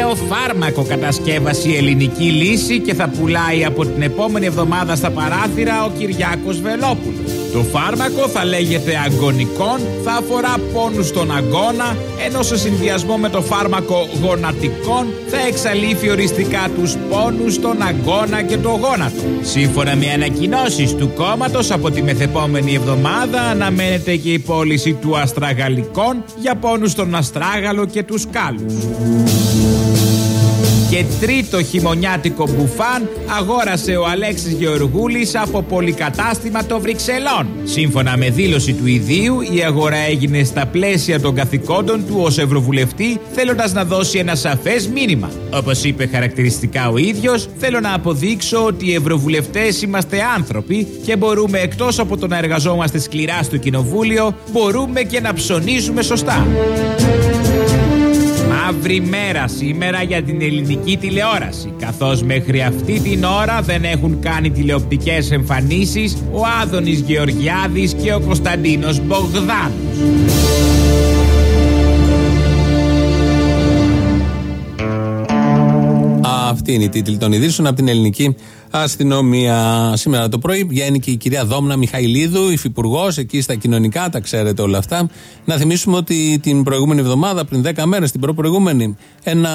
Νέο φάρμακο κατασκεύασε η ελληνική λύση και θα πουλάει από την επόμενη εβδομάδα στα παράθυρα ο Κυριάκος Βελόπουλος. Το φάρμακο θα λέγεται αγκονικών, θα αφορά πόνους στον αγκώνα, ενώ σε συνδυασμό με το φάρμακο γονατικών θα εξαλείφει οριστικά τους πόνους στον αγκώνα και το γόνατο. Σύμφωνα με ανακοινώσεις του κόμματος από τη μεθεπόμενη εβδομάδα αναμένεται και η πώληση του αστραγαλικών για πόνους στον αστράγαλο και τους κάλους. Και τρίτο χειμωνιάτικο μπουφάν αγόρασε ο Αλέξης Γεωργούλης από πολυκατάστημα των Βρυξελών. Σύμφωνα με δήλωση του ιδίου, η αγορά έγινε στα πλαίσια των καθηκόντων του ως Ευρωβουλευτή, θέλοντας να δώσει ένα σαφές μήνυμα. Όπως είπε χαρακτηριστικά ο ίδιος, θέλω να αποδείξω ότι οι Ευρωβουλευτές είμαστε άνθρωποι και μπορούμε εκτός από το να εργαζόμαστε σκληρά στο Κοινοβούλιο, μπορούμε και να ψωνίζουμε σωστά. Μαύρη μέρα σήμερα για την ελληνική τηλεόραση καθώς μέχρι αυτή την ώρα δεν έχουν κάνει τηλεοπτικές εμφανίσεις ο Άδωνης Γεωργιάδης και ο Κωνσταντίνος Μπογδάνος. Αυτή είναι η τίτλη των ειδήσεων από την ελληνική αστυνομία. Σήμερα το πρωί βγαίνει και η κυρία Δόμνα Μιχαηλίδου, υφυπουργός, εκεί στα κοινωνικά, τα ξέρετε όλα αυτά. Να θυμίσουμε ότι την προηγούμενη εβδομάδα, πριν 10 μέρες, την προπροηγούμενη, ένα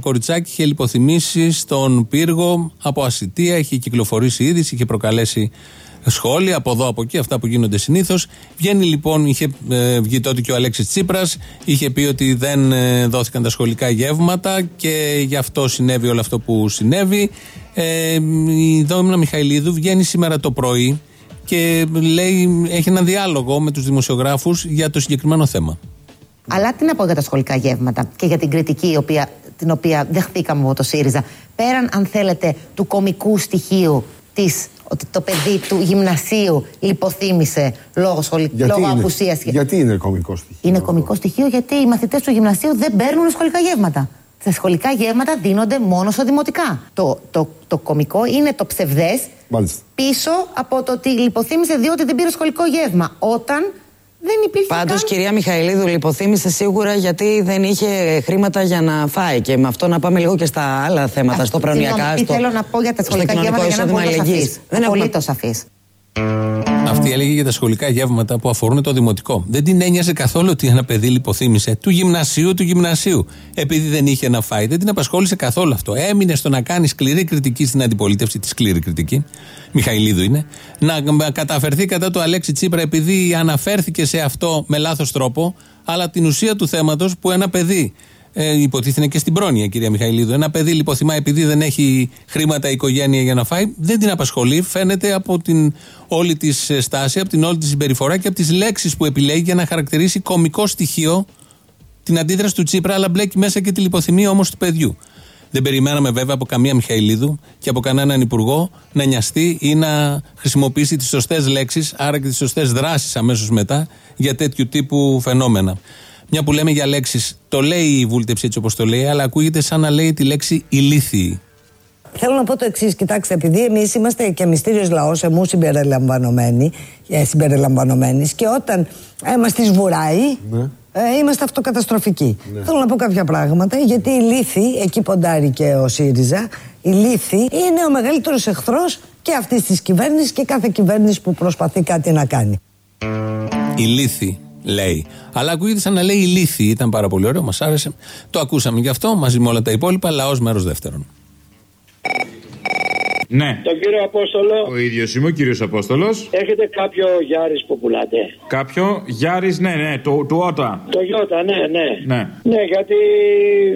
κοριτσάκι είχε λιποθυμήσει στον πύργο από ασυτεία, είχε κυκλοφορήσει είδηση, είχε προκαλέσει σχόλια από εδώ από εκεί, αυτά που γίνονται συνήθως. Βγαίνει λοιπόν, είχε ε, βγει τότε και ο Αλέξης Τσίπρας, είχε πει ότι δεν ε, δόθηκαν τα σχολικά γεύματα και γι' αυτό συνέβη όλο αυτό που συνέβη. Ε, η Δόμηνα Μιχαηλίδου βγαίνει σήμερα το πρωί και λέει, έχει ένα διάλογο με τους δημοσιογράφους για το συγκεκριμένο θέμα. Αλλά τι να πω για τα σχολικά γεύματα και για την κριτική η οποία, την οποία δεχτήκαμε από το ΣΥΡΙΖΑ. Πέραν, αν θέλετε, του κομικού στοιχείου της ότι το παιδί του γυμνασίου λιποθύμησε λόγω, σχολ... λόγω είναι, απουσίας. γιατί είναι κομικό στοιχείο. Είναι κομικό στοιχείο γιατί οι μαθητές του γυμνασίου δεν παίρνουν σχολικά γεύματα. Τα σχολικά γεύματα δίνονται μόνο στο δημοτικά. Το, το, το κομικό είναι το ψευδές Μάλιστα. πίσω από το ότι λιποθύμησε διότι δεν πήρε σχολικό γεύμα. Όταν δεν υπήρχε Πάντως, καν... κυρία Μιχαηλίδου, λιποθύμησε σίγουρα γιατί δεν είχε χρήματα για να φάει. Και με αυτό να πάμε λίγο και στα άλλα θέματα, στο προνοιακά. Συγγνώμη, τι Στο, θέλω να πω για τα στο σχολικά κοινωνικό γεύματα για να εισόδημα πω το αλληλεγγύης. σαφής. Δεν έχουμε- Πολύ το σαφής. Αυτή έλεγε για τα σχολικά γεύματα που αφορούν το δημοτικό. Δεν την ένοιαζε καθόλου ότι ένα παιδί λιποθύμησε του γυμνασίου του γυμνασίου. Επειδή δεν είχε να φάει. Δεν την απασχόλησε καθόλου αυτό. Έμεινε στο να κάνει σκληρή κριτική στην αντιπολίτευση, τη σκληρή κριτική. Μιχαηλίδου είναι. Να καταφερθεί κατά του Αλέξη Τσίπρα επειδή αναφέρθηκε σε αυτό με λάθος τρόπο. Αλλά την ουσία του θέματος που ένα παιδί ε, υποτίθεται και στην πρόνοια, κυρία Μιχαηλίδου. Ένα παιδί λιποθυμά επειδή δεν έχει χρήματα η οικογένεια για να φάει, δεν την απασχολεί. Φαίνεται από την όλη της στάση, από την όλη της συμπεριφορά και από τις λέξεις που επιλέγει για να χαρακτηρίσει κομικό στοιχείο την αντίδραση του Τσίπρα, αλλά μπλέκει μέσα και τη λιποθυμία όμως του παιδιού. Δεν περιμέναμε βέβαια από καμία Μιχαηλίδου και από κανέναν υπουργό να νοιαστεί ή να χρησιμοποιήσει τις σωστές λέξεις, άρα και τις σωστές δράσεις αμέσως μετά για τέτοιου τύπου φαινόμενα. Μια που λέμε για λέξεις, το λέει η βούλτεψη έτσι όπως το λέει, αλλά ακούγεται σαν να λέει τη λέξη ηλίθιη. Θέλω να πω το εξής, κοιτάξτε, επειδή εμείς είμαστε και μυστήριος λαός, εμού συμπεριλαμβανομένοι, ε, συμπεριλαμβανομένοι, και όταν ε, μας τη βουράει, ε, είμαστε αυτοκαταστροφικοί. Θέλω να πω κάποια πράγματα, γιατί η λύθη, εκεί ποντάρει και ο ΣΥΡΙΖΑ, η λύθη είναι ο μεγαλύτερος εχθρός και αυτής της κυβέρνησης και κάθε κυβέρνηση που προσπαθεί κάτι να κάνει. Ηλίθι, λέει. Αλλά ακούγεται σαν να λέει ηλίθι. Ήταν πάρα πολύ ωραίο, μας άρεσε. Το ακούσαμε γι' αυτό μαζί με όλα τα υπόλοιπα. Λαός μέρος δεύτερον. Ναι. Τον κύριο Απόστολο. Ο ίδιος είμαι ο κύριος Απόστολος. Έχετε κάποιο Γιάρης που πουλάτε; Κάποιο Γιάρης, ναι, ναι, του, του Ότα. Το Γιώτα, ναι, ναι. Ναι. Ναι, γιατί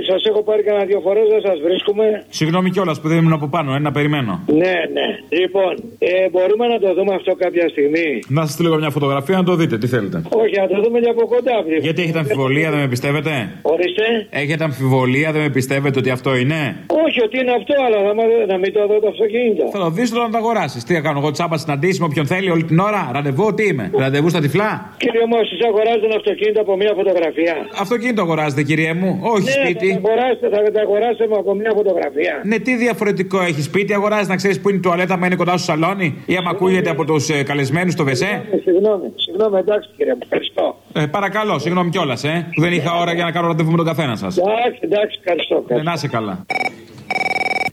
σας έχω πάρει κανένα δύο φορές, δεν σας βρίσκουμε. Συγγνώμη κιόλας που δεν ήμουν από πάνω, ένα περιμένω. Ναι, ναι. Λοιπόν, ε, μπορούμε να το δούμε αυτό κάποια στιγμή; Να σας στείλω μια φωτογραφία να το δείτε, τι θέλετε. Όχι, να το δούμε και από κοντά. Γιατί έχετε αμφιβολία, δεν με πιστεύετε; Ορίστε. Έχετε αμφιβολία, δεν με πιστεύετε ότι αυτό είναι; Όχι, ότι είναι αυτό, αλλά θα μα- να μην το δω το αυτοκίνητο. Θα το δεις τώρα να το αγοράσεις. Τι θα κάνω εγώ τσάμπα συναντήσει με όποιον θέλει όλη την ώρα; Ραντεβού, τι είμαι; Ραντεβού στα τυφλά; Κύριε μου, εσείς αγοράζετε ένα αυτοκίνητο από μια φωτογραφία. Αυτοκίνητο αγοράζετε, κυριέ μου. Όχι ναι, σπίτι. Θα τα αγοράσετε, θα τα αγοράσετε από μια φωτογραφία. Ναι, τι διαφορετικό έχεις σπίτι, αγοράζεις να ξέρεις που είναι η τουαλέτα, μα είναι κοντά στο σαλόνι ή άμα ακούγεται από τους ε, καλεσμένους στο βεσέ. Συγγνώμη, συγγνώμη, εντάξει κύριε μου, ευχαριστώ. Ε, παρακαλώ, συγγνώμη κιόλας, ε, που δεν είχα ώρα για να κάνω ραντεβού με τον καθένας σας. Εντάξει, εντάξει, ευχαριστώ. Ε, να είσαι καλά.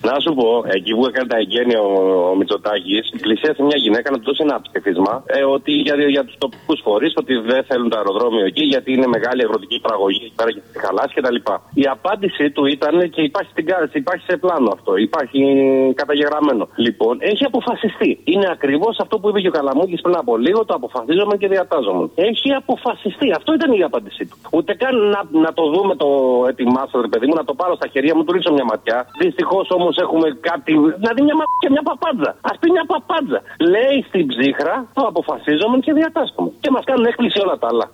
Να σου πω, εκεί που έκανε τα εγγένεια ο, ο Μητσοτάκης, πλησίασε μια γυναίκα να του δώσει ένα ψήφισμα ε, ότι για, για τους τοπικούς φορείς ότι δεν θέλουν το αεροδρόμιο εκεί γιατί είναι μεγάλη αγροτική παραγωγή εκεί πέρα και στη χαλάση κτλ. Η απάντησή του ήταν και υπάρχει, στην, κα- υπάρχει σε πλάνο αυτό, υπάρχει καταγεγραμμένο. Λοιπόν, έχει αποφασιστεί. Είναι ακριβώς αυτό που είπε και ο Καλαμούκης πριν από λίγο, το αποφασίζομαι και διατάζομαι. Έχει αποφασιστεί. Αυτό ήταν η απάντησή του. Ούτε καν να, να το δούμε το ετοιμάσω, ρε παιδί μου, να το πάρω στα χέρια μου, του ρίξω μια ματιά. Δυστυχώς όμως έχουμε κάτι. Δηλαδή μια ματιά, μια παπάντζα. Α πει μια παπάντζα. Λέει στην ψύχρα, το αποφασίζομαι και διατάσσομαι. Και μας κάνουν έκπληση όλα τα άλλα.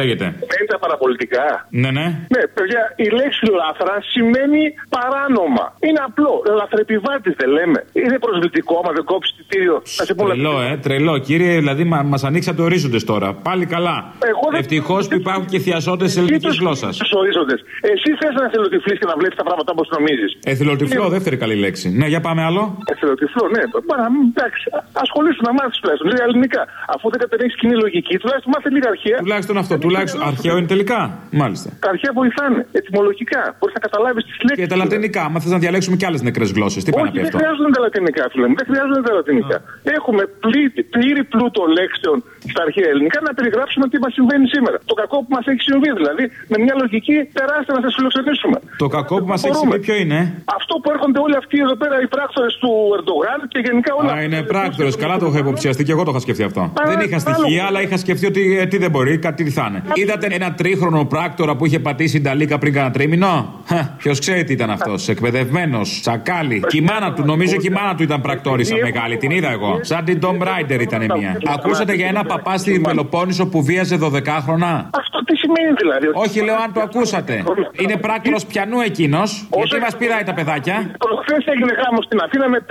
Λέγεται. Μένει τα παραπολιτικά. Ναι, ναι. Ναι, παιδιά, η λέξη λάθρα σημαίνει παράνομα. Είναι απλό. Λαθρεπιβάτη δεν λέμε. Είναι προσβλητικό άμα δεν κόψεις τιτήριο. Να σε πω Τρελό, ε, τρελό. Κύριε, δηλαδή μα μας ανοίξατε ορίζοντες τώρα. Πάλι καλά. Εγώ δεν- Ευτυχώς που υπάρχουν και θειασότες τη ελληνικής γλώσσας. Τους ορίζοντες. Εσύ θες να θελοτυφλεί και να βλέπεις τα πράγματα όπως νομίζεις. Εθελοτυφλό, δεύτερη καλή λέξη. Ναι, για πάμε άλλο. Εθελοτυφλό, ναι. Μα, εντάξει. Ασχολήσου να μάθεις τουλάχιστον λίγα ελληνικά. Αφού δεν κατενέχει κοινή λογική, τουλάχιστον μάθε λίγα αρχαία. Τουλάχιστον αυτό, τουλάχιστον. Αρχαίο είναι τελικά. Μάλιστα. Τα αρχαία βοηθάνε. Ετυμολογικά. Μπορείς να καταλάβεις τις λέξεις. Και τα λατινικά, άμα θες να διαλέξουμε και άλλες νεκρές γλώσσες. Τι πάει να Όχι, πει δεν αυτό; χρειάζονται τα λατινικά, φίλε μου. Δεν χρειάζονται τα λατινικά. Έχουμε πλήρη, πλήρη πλούτο λέξεων στα αρχαία ελληνικά να περιγράψουμε τι μας συμβαίνει σήμερα. Το κακό που μας έχει συμβεί, δηλαδή, με μια λογική τεράστια να σας φιλοξενήσουμε. Το κακό που μας έχει Μπορούμε. συμβεί ποιο είναι; Αυτό που έρχονται όλοι αυτοί εδώ πέρα οι πράκτορες του Ερντογάν και γενικά όλα. Α, είναι πράκτορο. Καλά το έχω υποψιαστεί και εγώ το είχα σκεφτεί αυτό. Δεν είχα στοιχεία, αλλά είχα σκεφτεί ότι ε, τι δεν μπορεί, κάτι τι θα είναι. Είδατε ένα τρίχρονο πράκτορα που είχε πατήσει την Ταλίκα πριν κανένα τρίμηνο; Ποιος ξέρει τι ήταν αυτός. Εκπαιδευμένος, τσακάλι. Και η μάνα του, νομίζω και η μάνα του ήταν πρακτόρισα μεγάλη. Την είδα εγώ. Σαν την Tom Ράιντερ ήταν η μία. Ακούσατε για ένα παπά στη Πελοπόννησο που βίαζε 12χρονα. Αυτό τι σημαίνει δηλαδή. Όχι, λέω αν το ακούσατε. Είναι πράκτορος πιανού εκείνος. Γιατί μας πειράει τα παιδάκια; Προχθέ έγινε γάμος στην Αθήνα με 50-58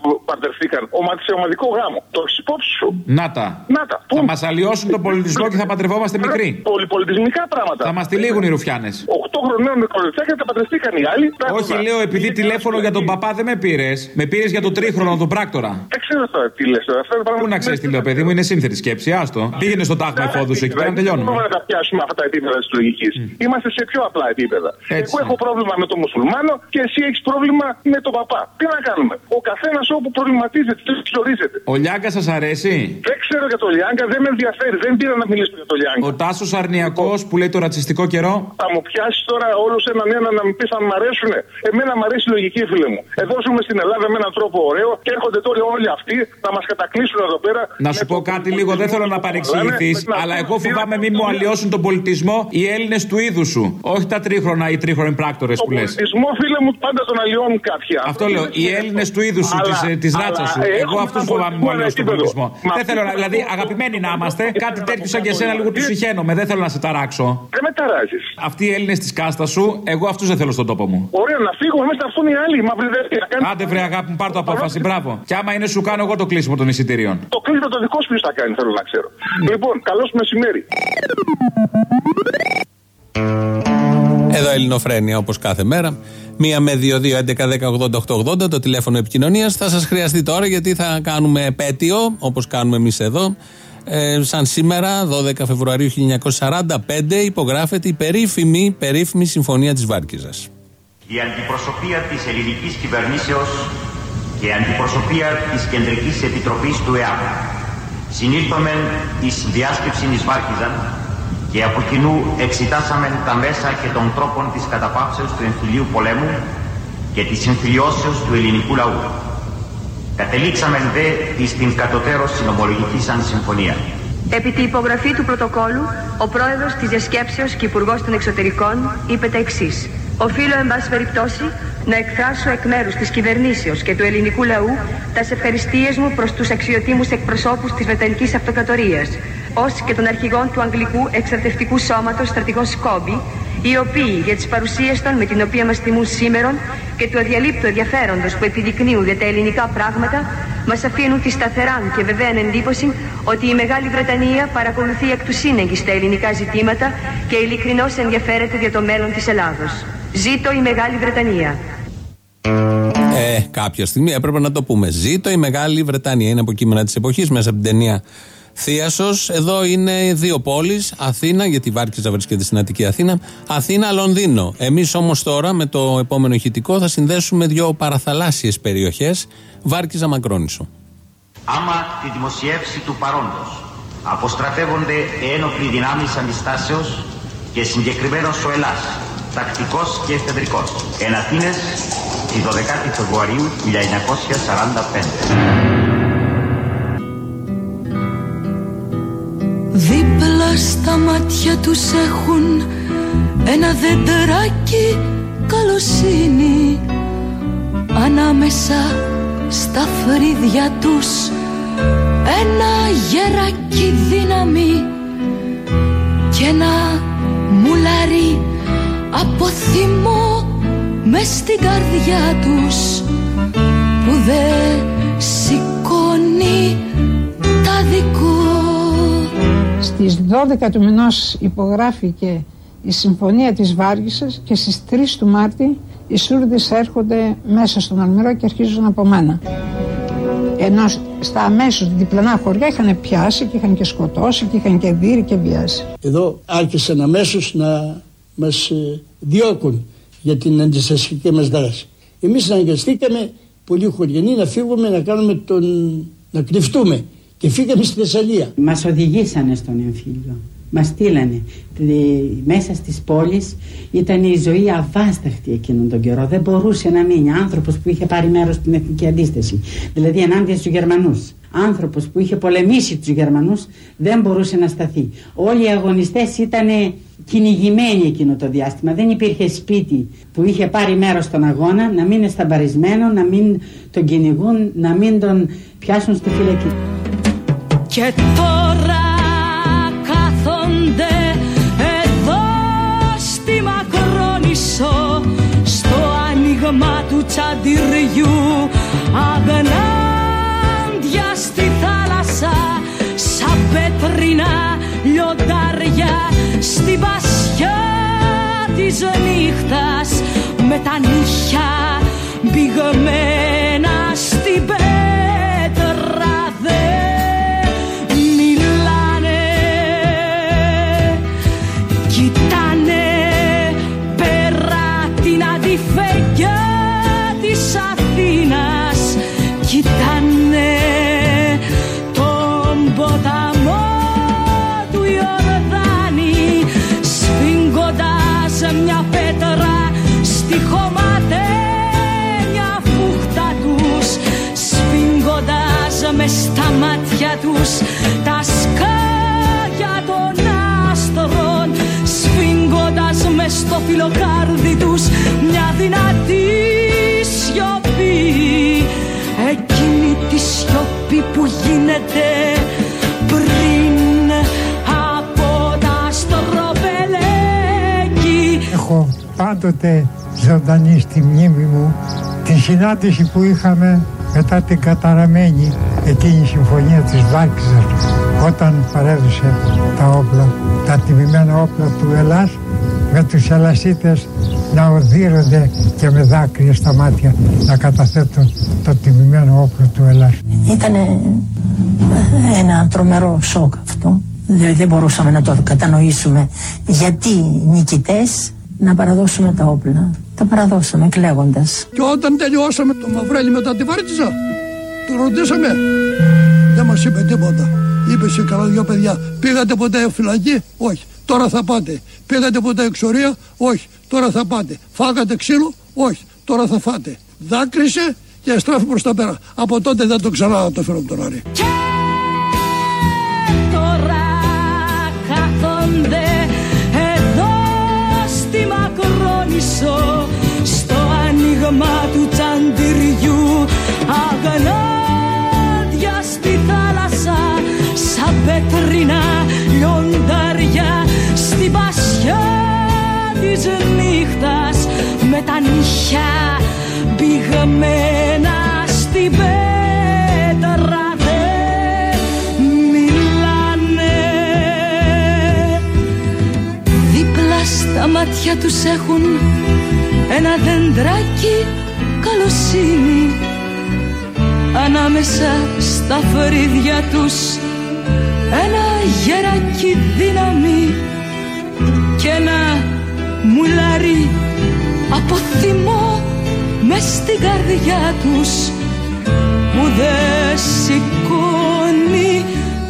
που παντρευτήκαν. Ομα, σε ομαδικό γάμο. Το έχεις υπόψη σου; Να τα. Να τα. Θα μας αλλοιώσουν τον πολιτισμό και θα παντρευόμαστε μικροί. Πολυπολιτισμικά πράγματα. Θα μας τυλίγουν οι ρουφιάνες. 8 χρονών με κοριτσάκια τα παντρευτήκαν οι άλλοι. Όχι, λέω επειδή τηλέφωνο για τον παπά δεν με πήρες. Με πήρες για τον τρίχρονο, τον πράκτορα. Δεν ξέρω τώρα τι λες τώρα. Αυτό είναι Πού να ξέρεις τι λέω, παιδί μου, είναι σύνθετη σκέψη. Άστο. Πήγαινε στο τάγμα εφόδου εκεί πέρα να Δεν τελειώνουμε. μπορούμε να τα πιάσουμε αυτά τα επίπεδα της λογικής. Είμαστε σε πιο απλά επίπεδα. Εγώ έχω πρόβλημα με τον μουσουλμάνο και εσύ έχεις πρόβλημα με τον παπά. Τι να κάνουμε; Ο καθένας όπου προβληματίζεται, τι ορίζεται. Ο Λιάγκα σας αρέσει; Δεν ξέρω για τον Λιάγκα, δεν με ενδιαφέρει. Δεν πήρα να μιλήσω για τον Λιάγκα. Ο Τάσος Αρνιακός που λέει το ρατσιστικό καιρό. Θα μου πιάσει τώρα όλους έναν ένα να μου πει αν μ' αρέσουν. Εμένα μ' αρέσει η λογική, φίλε μου. Εδώ ζούμε στην Ελλάδα με έναν τρόπο ωραίο και έρχονται τώρα όλοι αυτοί να μας κατακλείσουν εδώ πέρα. Να σου πω κάτι λίγο, δεν θέλω να παρεξηγηθείς, αλλά εγώ φοβάμαι μην μου αλλοιώσουν τον πολιτισμό οι Έλληνες του είδους σου. Όχι τα τρίχρονα ή τρίχρονοι πράκτορες που λες. Πολιτισμό, φίλε μου, πάντα τον αλλοιώνουν κάποια. Αυτό λέω, οι Έλληνες του είδους σου, Αλλά- της αλλά ράτσα σου. έχουμε Εγώ αυτούς ένα φοβάμαι μου πολιτισμό αλλοιώσουν τον επίπεδο. πολιτισμό. Μα Δεν θέλω να, αυτό- δηλαδή αγαπημένοι να είμαστε, κάτι τέτοιο σαν και εσένα λίγο του συχαίνομαι, δεν θέλω να σε ταράξω. Δεν με ταράζεις. Αυτοί οι Έλληνες της κάστα σου, εγώ αυτούς δεν θέλω στον τόπο μου. Ωραία, να φύγουμε μέσα να έρθουν οι άλλοι. Μα βρε, δεν- να κάνεις- Άντε βρε αγάπη μου, πάρ το απόφαση, μπράβο. Και άμα είναι σου κάνω εγώ το κλείσιμο των εισιτήριων. Το κλείσιμο το δικό σου ποιος θα κάνει, θέλω να ξέρω. Λοιπόν, καλό μεσημέρι. Εδώ Ελληνοφρένια όπως κάθε μέρα. Μία με 2, 2, 11, 10, 80, 80, το τηλέφωνο επικοινωνίας. Θα σας χρειαστεί τώρα γιατί θα κάνουμε επέτειο, όπως κάνουμε εμείς εδώ. Ε, σαν σήμερα, 12 Φεβρουαρίου 1945, υπογράφεται η περίφημη, περίφημη Συμφωνία της Βάρκιζας. Η αντιπροσωπεία της ελληνικής κυβερνήσεως και η αντιπροσωπεία της Κεντρικής Επιτροπής του ΕΑΠ συνήλθομεν εις διάσκεψη εις Βάρκιζαν και από κοινού εξετάσαμεν τα μέσα και των τρόπων της καταπαύσεως του εμφυλίου πολέμου και της συμφιλιώσεως του ελληνικού λαού. Κατελήξαμε δε εις την κατωτέρως συνομολογική σαν συμφωνία. Επί τη υπογραφή του πρωτοκόλου, ο πρόεδρος της Διασκέψεως και υπουργός των Εξωτερικών είπε τα εξής. Οφείλω, εν πάση περιπτώσει, να εκφράσω εκ μέρους της κυβερνήσεως και του ελληνικού λαού τας ευχαριστίες μου προς τους αξιοτήμους εκπροσώπους της Βρετανικής Αυτοκρατορίας, ως και των αρχηγών του Αγγλικού Εξαρτευτικού Σώματος στρατηγός Σκόμπι, οι οποίοι για τις παρουσίες των με την οποία μας τιμούν σήμερα και του αδιαλείπτου ενδιαφέροντος που επιδεικνύουν για τα ελληνικά πράγματα, μας αφήνουν τη σταθερά και βεβαία εντύπωση ότι η Μεγάλη Βρετανία παρακολουθεί εκ του σύνεγγυ στα ελληνικά ζητήματα και ειλικρινώς ενδιαφέρεται για το μέλλον της Ελλάδος. Ζήτω η Μεγάλη Βρετανία. Ε, κάποια στιγμή έπρεπε να το πούμε. Ζήτω η Μεγάλη Βρετανία. Είναι αποκείμενα της εποχής μέσα από την ταινία Θίασος. Εδώ είναι δύο πόλεις. Αθήνα, γιατί η Βάρκηζα βρίσκεται στην Αττική Αθήνα. Αθήνα, Λονδίνο. Εμείς όμως τώρα με το επόμενο ηχητικό θα συνδέσουμε δύο παραθαλάσσιες περιοχές. Βάρκηζα Μακρόνισο. Άμα τη δημοσιεύση του παρόντος αποστρατεύονται ένοπλοι δυνάμεις αντιστάσεως και συγκεκριμένος ο Ελλάς, τακτικός και εφεδρικός, εν Αθήνες, τη 12η Φεβρουαρίου του 1945. Δίπλα στα μάτια τους έχουν ένα δεντράκι καλοσύνη. Ανάμεσα στα φρύδια τους ένα γεράκι δύναμη και ένα μουλάρι από θυμό μες στην καρδιά τους που δε σηκώνει τα δικό Στις 12 του μηνός υπογράφηκε η Συμφωνία της Βάργισσας και στις 3 του Μάρτη οι Σούρδες έρχονται μέσα στον Αλμυρό και αρχίζουν από μένα. Ενώ στα αμέσως διπλανά χωριά είχαν πιάσει και είχαν και σκοτώσει και είχαν και δει και βιάσει. Εδώ άρχισαν αμέσως να μας ε, διώκουν για την αντιστασιακή μας δράση. Εμείς αναγκαστήκαμε πολλοί χωριανοί να φύγουμε να κάνουμε τον. να κρυφτούμε και φύγαμε στη Θεσσαλία. Μας οδηγήσανε στον εμφύλιο. Μας στείλανε μέσα στις πόλεις. Ήταν η ζωή αβάσταχτη εκείνον τον καιρό. Δεν μπορούσε να μείνει άνθρωπος που είχε πάρει μέρος στην εθνική αντίσταση. Δηλαδή ενάντια στους Γερμανούς. Άνθρωπος που είχε πολεμήσει τους Γερμανούς δεν μπορούσε να σταθεί. Όλοι οι αγωνιστές ήταν κυνηγημένοι εκείνο το διάστημα. Δεν υπήρχε σπίτι που είχε πάρει μέρος στον αγώνα να μην είναι σταμπαρισμένο, να μην τον κυνηγούν, να μην τον πιάσουν στη φυλακή. Και τώρα κάθονται εδώ στη Μακρόνισο στο άνοιγμα του τσαντιριού αγνάντια στη θάλασσα σαν πέτρινα λιοντάρια στη βασιά της νύχτας με τα νύχια μπηγμένα τους τα σκάλια των άστρων σφίγγοντας μες στο φιλοκάρδι τους μια δυνατή σιωπή. Εκείνη τη σιωπή που γίνεται πριν από τα στροπελέκη Έχω πάντοτε ζωντανή στη μνήμη μου τη συνάντηση που είχαμε μετά την καταραμένη εκείνη συμφωνία της Βάρκηζας όταν παρέδωσε τα όπλα, τα τιμημένα όπλα του Ελλάς με τους Ελλασίτες να οδύρονται και με δάκρυα στα μάτια να καταθέτουν το τιμημένο όπλο του Ελλάς. Ήταν ένα τρομερό σοκ αυτό. Δεν, δεν μπορούσαμε να το κατανοήσουμε γιατί νικητές να παραδώσουμε τα όπλα. Τα παραδώσαμε κλαίγοντας. Και όταν τελειώσαμε το Μαυρέλι μετά τη Βάρκηζα, το ρωτήσαμε. Δεν μας είπε τίποτα. Είπε σε καλά δυο παιδιά, πήγατε ποτέ φυλακή, όχι. Τώρα θα πάτε. Πήγατε ποτέ εξορία, όχι. Τώρα θα πάτε. Φάγατε ξύλο, όχι. τώρα θα φάτε. Δάκρυσε και στράφει προς τα πέρα. Από τότε δεν το ξανά να το φέρω από τον Άρη. Πέτρινα λιοντάρια στην πασιά της νύχτας. Με τα νύχια πηγμένα στην πέτρα δεν μιλάνε. Δίπλα στα μάτια τους έχουν ένα δεντράκι καλοσύνη. Ανάμεσα στα φρύδια τους ένα γεράκι δύναμη και ένα μουλάρι από θυμό μες στην καρδιά τους που δεν σηκώνει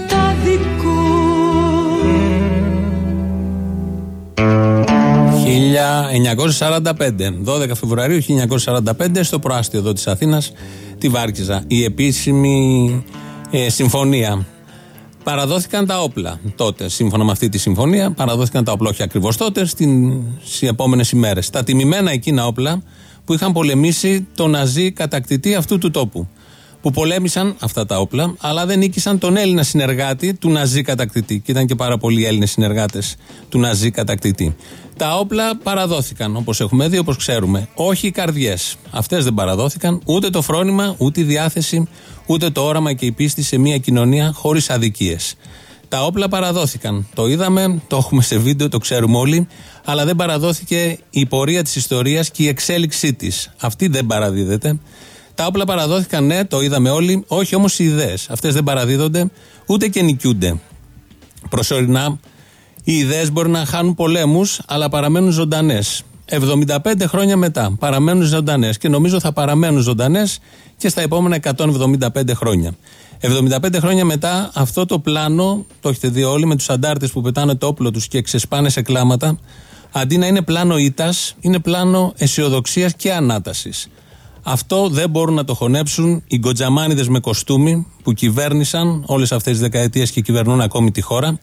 τα δικό 1945, 12 Φεβρουαρίου 1945, στο προάστιο εδώ της Αθήνας, τη Βάρκιζα. Η επίσημη ε, συμφωνία. Παραδόθηκαν τα όπλα τότε. Σύμφωνα με αυτή τη συμφωνία, παραδόθηκαν τα όπλα, όχι ακριβώς τότε, στι επόμενες ημέρες. Τα τιμημένα εκείνα όπλα που είχαν πολεμήσει το ναζί κατακτητή αυτού του τόπου. Που πολέμησαν αυτά τα όπλα, αλλά δεν νίκησαν τον Έλληνα συνεργάτη του ναζί κατακτητή. Και ήταν και πάρα πολλοί Έλληνες συνεργάτες του ναζί κατακτητή. Τα όπλα παραδόθηκαν, όπως έχουμε δει, όπως ξέρουμε. Όχι οι καρδιές. Αυτές δεν παραδόθηκαν, ούτε το φρόνημα, ούτε η διάθεση, ούτε το όραμα και η πίστη σε μια κοινωνία χωρίς αδικίες. Τα όπλα παραδόθηκαν. Το είδαμε, το έχουμε σε βίντεο, το ξέρουμε όλοι. Αλλά δεν παραδόθηκε η πορεία της ιστορίας και η εξέλιξή της. Αυτή δεν παραδίδεται. Τα όπλα παραδόθηκαν, ναι, το είδαμε όλοι. Όχι όμως οι ιδέες. Αυτές δεν παραδίδονται, ούτε και νικιούνται. Προσωρινά, οι ιδέες μπορεί να χάνουν πολέμους, αλλά παραμένουν ζωντανές. 75 χρόνια μετά παραμένουν ζωντανές και νομίζω θα παραμένουν ζωντανές και στα επόμενα 175 χρόνια. 75 χρόνια μετά αυτό το πλάνο, το έχετε δει όλοι, με τους αντάρτες που πετάνε το όπλο τους και ξεσπάνε σε κλάματα, αντί να είναι πλάνο ήττα, είναι πλάνο αισιοδοξίας και ανάτασης. Αυτό δεν μπορούν να το χωνέψουν οι γκοτζαμάνιδες με κοστούμι που κυβέρνησαν όλες αυτές τις δεκαετίες και κυβερνούν ακόμη τη χώρα.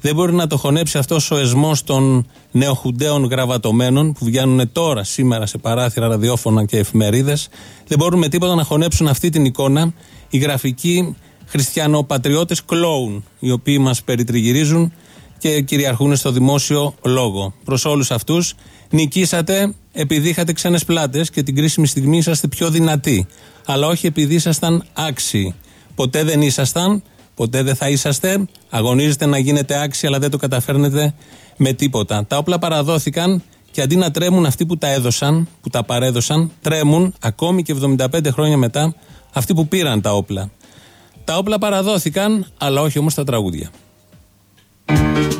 Δεν μπορεί να το χωνέψει αυτός ο εσμός των νεοχουνταίων γραβατωμένων που βγαίνουν τώρα, σήμερα σε παράθυρα, ραδιόφωνα και εφημερίδες. Δεν μπορούν με τίποτα να χωνέψουν αυτή την εικόνα οι γραφικοί χριστιανοπατριώτες κλόουν, οι οποίοι μας περιτριγυρίζουν και κυριαρχούν στο δημόσιο λόγο. Προς όλους αυτούς, νικήσατε επειδή είχατε ξένες πλάτες και την κρίσιμη στιγμή είσαστε πιο δυνατοί. Αλλά όχι επειδή ήσασταν άξιοι. Ποτέ δεν ήσασταν, ποτέ δεν θα είσαστε. Αγωνίζετε να γίνετε άξιοι, αλλά δεν το καταφέρνετε με τίποτα. Τα όπλα παραδόθηκαν και αντί να τρέμουν αυτοί που τα έδωσαν, που τα παρέδωσαν, τρέμουν ακόμη και 75 χρόνια μετά αυτοί που πήραν τα όπλα. Τα όπλα παραδόθηκαν, αλλά όχι όμως τα τραγούδια. Με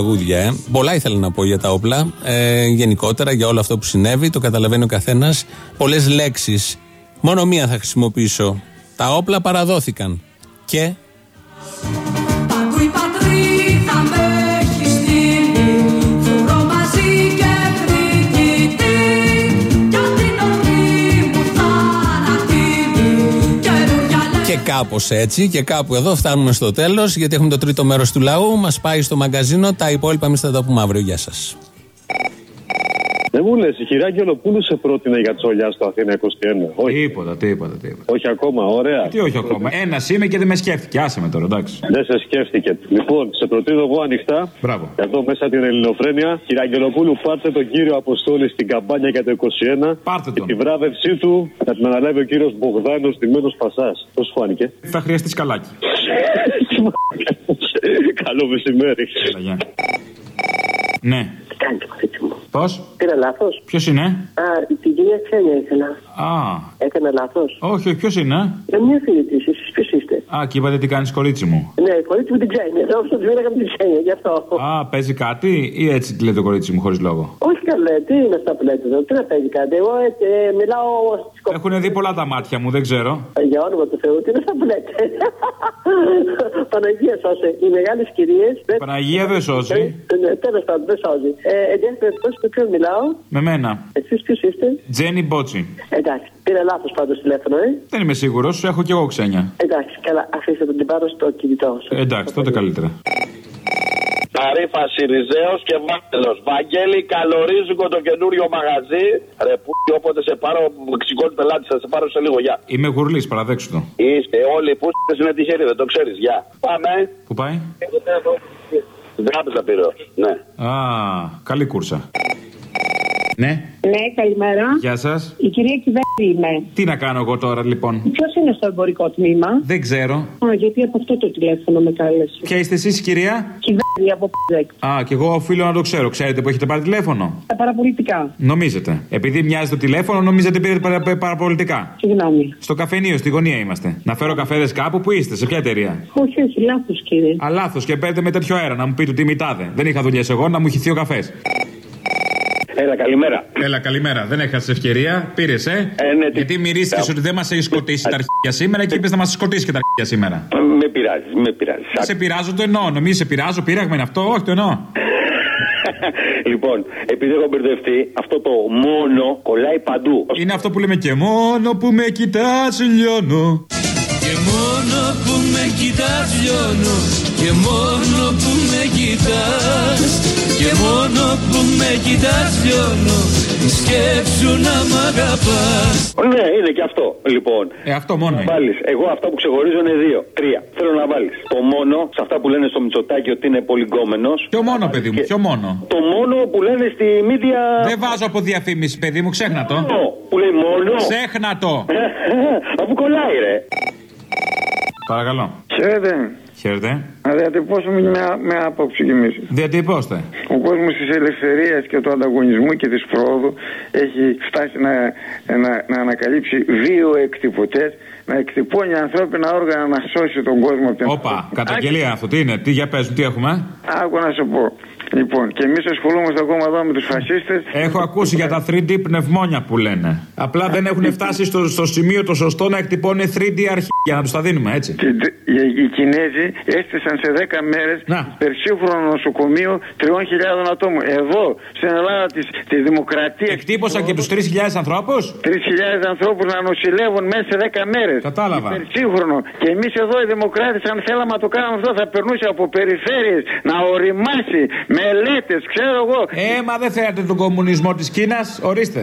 τραγούδια, ε. Πολλά ήθελα να πω για τα όπλα. Ε, γενικότερα για όλο αυτό που συνέβη, το καταλαβαίνει ο καθένας. Πολλές λέξεις. Μόνο μία θα χρησιμοποιήσω. Τα όπλα παραδόθηκαν. Και κάπως έτσι και κάπου εδώ φτάνουμε στο τέλος, γιατί έχουμε το τρίτο μέρος του λαού. Μας πάει στο μαγκαζίνο. Τα υπόλοιπα εμείς θα τα πούμε αύριο. Γεια σας. Δεν μου λες, η χειρά Αγγελοπούλου σε πρότεινε για τσολιά στο Αθήνα 21. Όχι. Τίποτα, τίποτα, τίποτα. Όχι ακόμα, ωραία. Τι όχι ακόμα. Ένας είμαι και δεν με σκέφτηκε. Άσε με τώρα, εντάξει. Δεν σε σκέφτηκε. Λοιπόν, σε προτείνω εγώ ανοιχτά. Μπράβο. Εδώ μέσα την Ελληνοφρένεια. Κύριε Αγγελοπούλου, πάρτε τον κύριο Αποστόλη στην καμπάνια για το 21. Πάρτε τον. Και τη βράβευσή του θα την αναλάβει ο κύριος Μπογδάνος Τιμένος Πασά. Πώς σου φάνηκε; Θα χρειαστείς σκαλάκι. Καλό μεσημέρι. Ναι. Τι κάνει το κορίτσι μου. Πώς; Πήρα λάθος. Ποιος είναι; Α, την κυρία Ξένια ήθελα. Α. Έκανα λάθος. Όχι, όχι, ποιος είναι; Με μια φίλη της, εσείς ποιος είστε; Α, και είπατε τι κάνεις, κορίτσι μου. Ναι, η κορίτσι μου την ξέρει. Εδώ στο τβήρα με την Ξένια, γι' αυτό. Α, παίζει κάτι ή έτσι τη λέει το κορίτσι μου χωρίς λόγο; Όχι καλέ, τι είναι αυτά που λέτε εδώ, τι να παίζει κάτι. Εγώ ε, ε, μιλάω στις Έχουν δει πολλά τα μάτια μου, δεν ξέρω. Ε, Για όνομα του Θεού, τι είναι αυτά που λέτε. Παναγία σώσε. Οι μεγάλες κυρίες. Παναγία δεν σώζει. Τέλος πάντων, δεν σώζει. Ε, εντάξει, περιπτώσει με ποιον μιλάω; Με μένα. Εσείς ποιος είστε; Τζένι Μπότσι. Εντάξει, πήρα λάθος πάντως τηλέφωνο, ε. Δεν είμαι σίγουρος, έχω κι εγώ ξένια. Εντάξει, καλά, αφήστε τον την πάρω στο κινητό σου. Ε, εντάξει, τότε καλύτερα. Ταρήφα Σιριζέο και Βάτελο. Βαγγέλη, καλορίζικο το καινούριο μαγαζί. Ρε που όποτε σε πάρω, μεξικών πελάτη, θα σε πάρω σε λίγο, γεια. Είμαι γουρλής, παραδέξου το. Είστε όλοι που είναι τυχεροί, δεν το ξέρεις, γεια. Πάμε. Πού πάει; Στην τράπεζα πήρε. Ναι. Α, καλή κούρσα. Ναι, Ναι, καλημέρα. γεια σας. Η κυρία Κυβέρνη είμαι. Τι να κάνω εγώ τώρα λοιπόν; Ποιος είναι στο εμπορικό τμήμα; Δεν ξέρω. Α, γιατί από αυτό το τηλέφωνο με κάλεσε. Ποια είστε εσείς, κυρία; Κυβέρνη από Πζέκ. Α, και εγώ οφείλω να το ξέρω. Ξέρετε που έχετε πάρει τηλέφωνο; Τα παραπολιτικά. Νομίζετε. Επειδή μοιάζει το τηλέφωνο, νομίζετε πήρατε παρα, παρα- παραπολιτικά. Συγγνώμη. Στο καφενείο, στη γωνία είμαστε. Να φέρω καφέδες κάπου που είστε, σε ποια εταιρεία; Όχι, όχι, λάθος κύριε. Α, λάθος και παίρνετε με τέτοιο αέρα να μου πείτε ότι μητάδε. Δεν είχα δουλειές εγώ να μου χυθεί ο καφές. Έλα, καλημέρα. Έλα, καλημέρα. Δεν έχασες ευκαιρία. Πήρες, ε; Γιατί μυρίστηκες ότι δεν μας έχεις σκοτήσει τα αρχίδια σήμερα και είπες να μας σκοτήσεις και τα αρχίδια σήμερα; Με πειράζεις, με πειράζεις. Σε πειράζω, το εννοώ. Νομίζει σε πειράζω, πείραγμα είναι αυτό. Όχι, το εννοώ. λοιπόν, επειδή έχω μπερδευτεί, αυτό το μόνο κολλάει παντού. Είναι αυτό που λέμε και μόνο που με κοιτάς, λιώνω. Και μόνο που με κοιτάς λιώνω Και μόνο που με κοιτάς Και μόνο που με κοιτάς λιώνω Σκέψου να μ' αγαπάς Ναι, είναι και αυτό. Λοιπόν. Ε, αυτό μόνο. Να βάλεις. Εγώ αυτά που ξεχωρίζω είναι δύο. Τρία. Θέλω να βάλεις. Το μόνο, σε αυτά που λένε στο Μητσοτάκι ότι είναι πολυγκόμενος. Ποιο μόνο, παιδί μου, ποιο μόνο. Το μόνο που λένε στη μίδια. Δεν βάζω από διαφήμιση, παιδί μου, ξέχνα το. Που λέει μόνο. Ξέχνα το. Αφού κολλάει, ρε. Παρακαλώ. Χαίρετε. Χαίρετε. Να διατυπώσουμε μια, μια άποψη κι εμείς. Διατυπώστε. Ο κόσμος της ελευθερίας και του ανταγωνισμού και της πρόοδου έχει φτάσει να, να, να ανακαλύψει δύο εκτυπωτέ, να εκτυπώνει ανθρώπινα όργανα να σώσει τον κόσμο από την. Όπα, καταγγελία αυτό. Τι είναι, τι για πες, τι έχουμε; Άκου να σου πω. Λοιπόν, και εμείς ασχολούμαστε ακόμα εδώ με τους φασίστες. Έχω ακούσει για τα 3D πνευμόνια που λένε. Απλά δεν έχουν φτάσει στο, στο σημείο το σωστό να εκτυπώνει 3D αρχεία να τους τα δίνουμε έτσι. Οι Κινέζοι έστησαν σε 10 μέρες υπερσύγχρονο νοσοκομείο 3.000 ατόμων. Εδώ, στην Ελλάδα της της Δημοκρατία. Εκτύπωσαν και τους 3.000 ανθρώπους; 3.000 ανθρώπους να νοσηλεύουν μέσα σε 10 μέρες. Κατάλαβα. Υπερσύγχρονο. Και εμείς εδώ οι Δημοκράτες, αν θέλαμε να το κάνουμε αυτό, θα περνούσε από περιφέρειες να οριμάσει μελέτε, ξέρω εγώ. Ε, μα δεν θέλατε τον κομμουνισμό της Κίνας, ορίστε.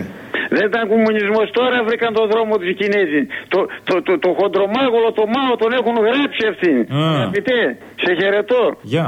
Δεν ήταν κομμουνισμός, τώρα βρήκαν τον δρόμο τους οι Κινέζοι. Το, το, το, το χοντρομάγολο, το Μάο τον έχουν γράψει αυτοί. Αγαπητέ, σε χαιρετώ. Γεια.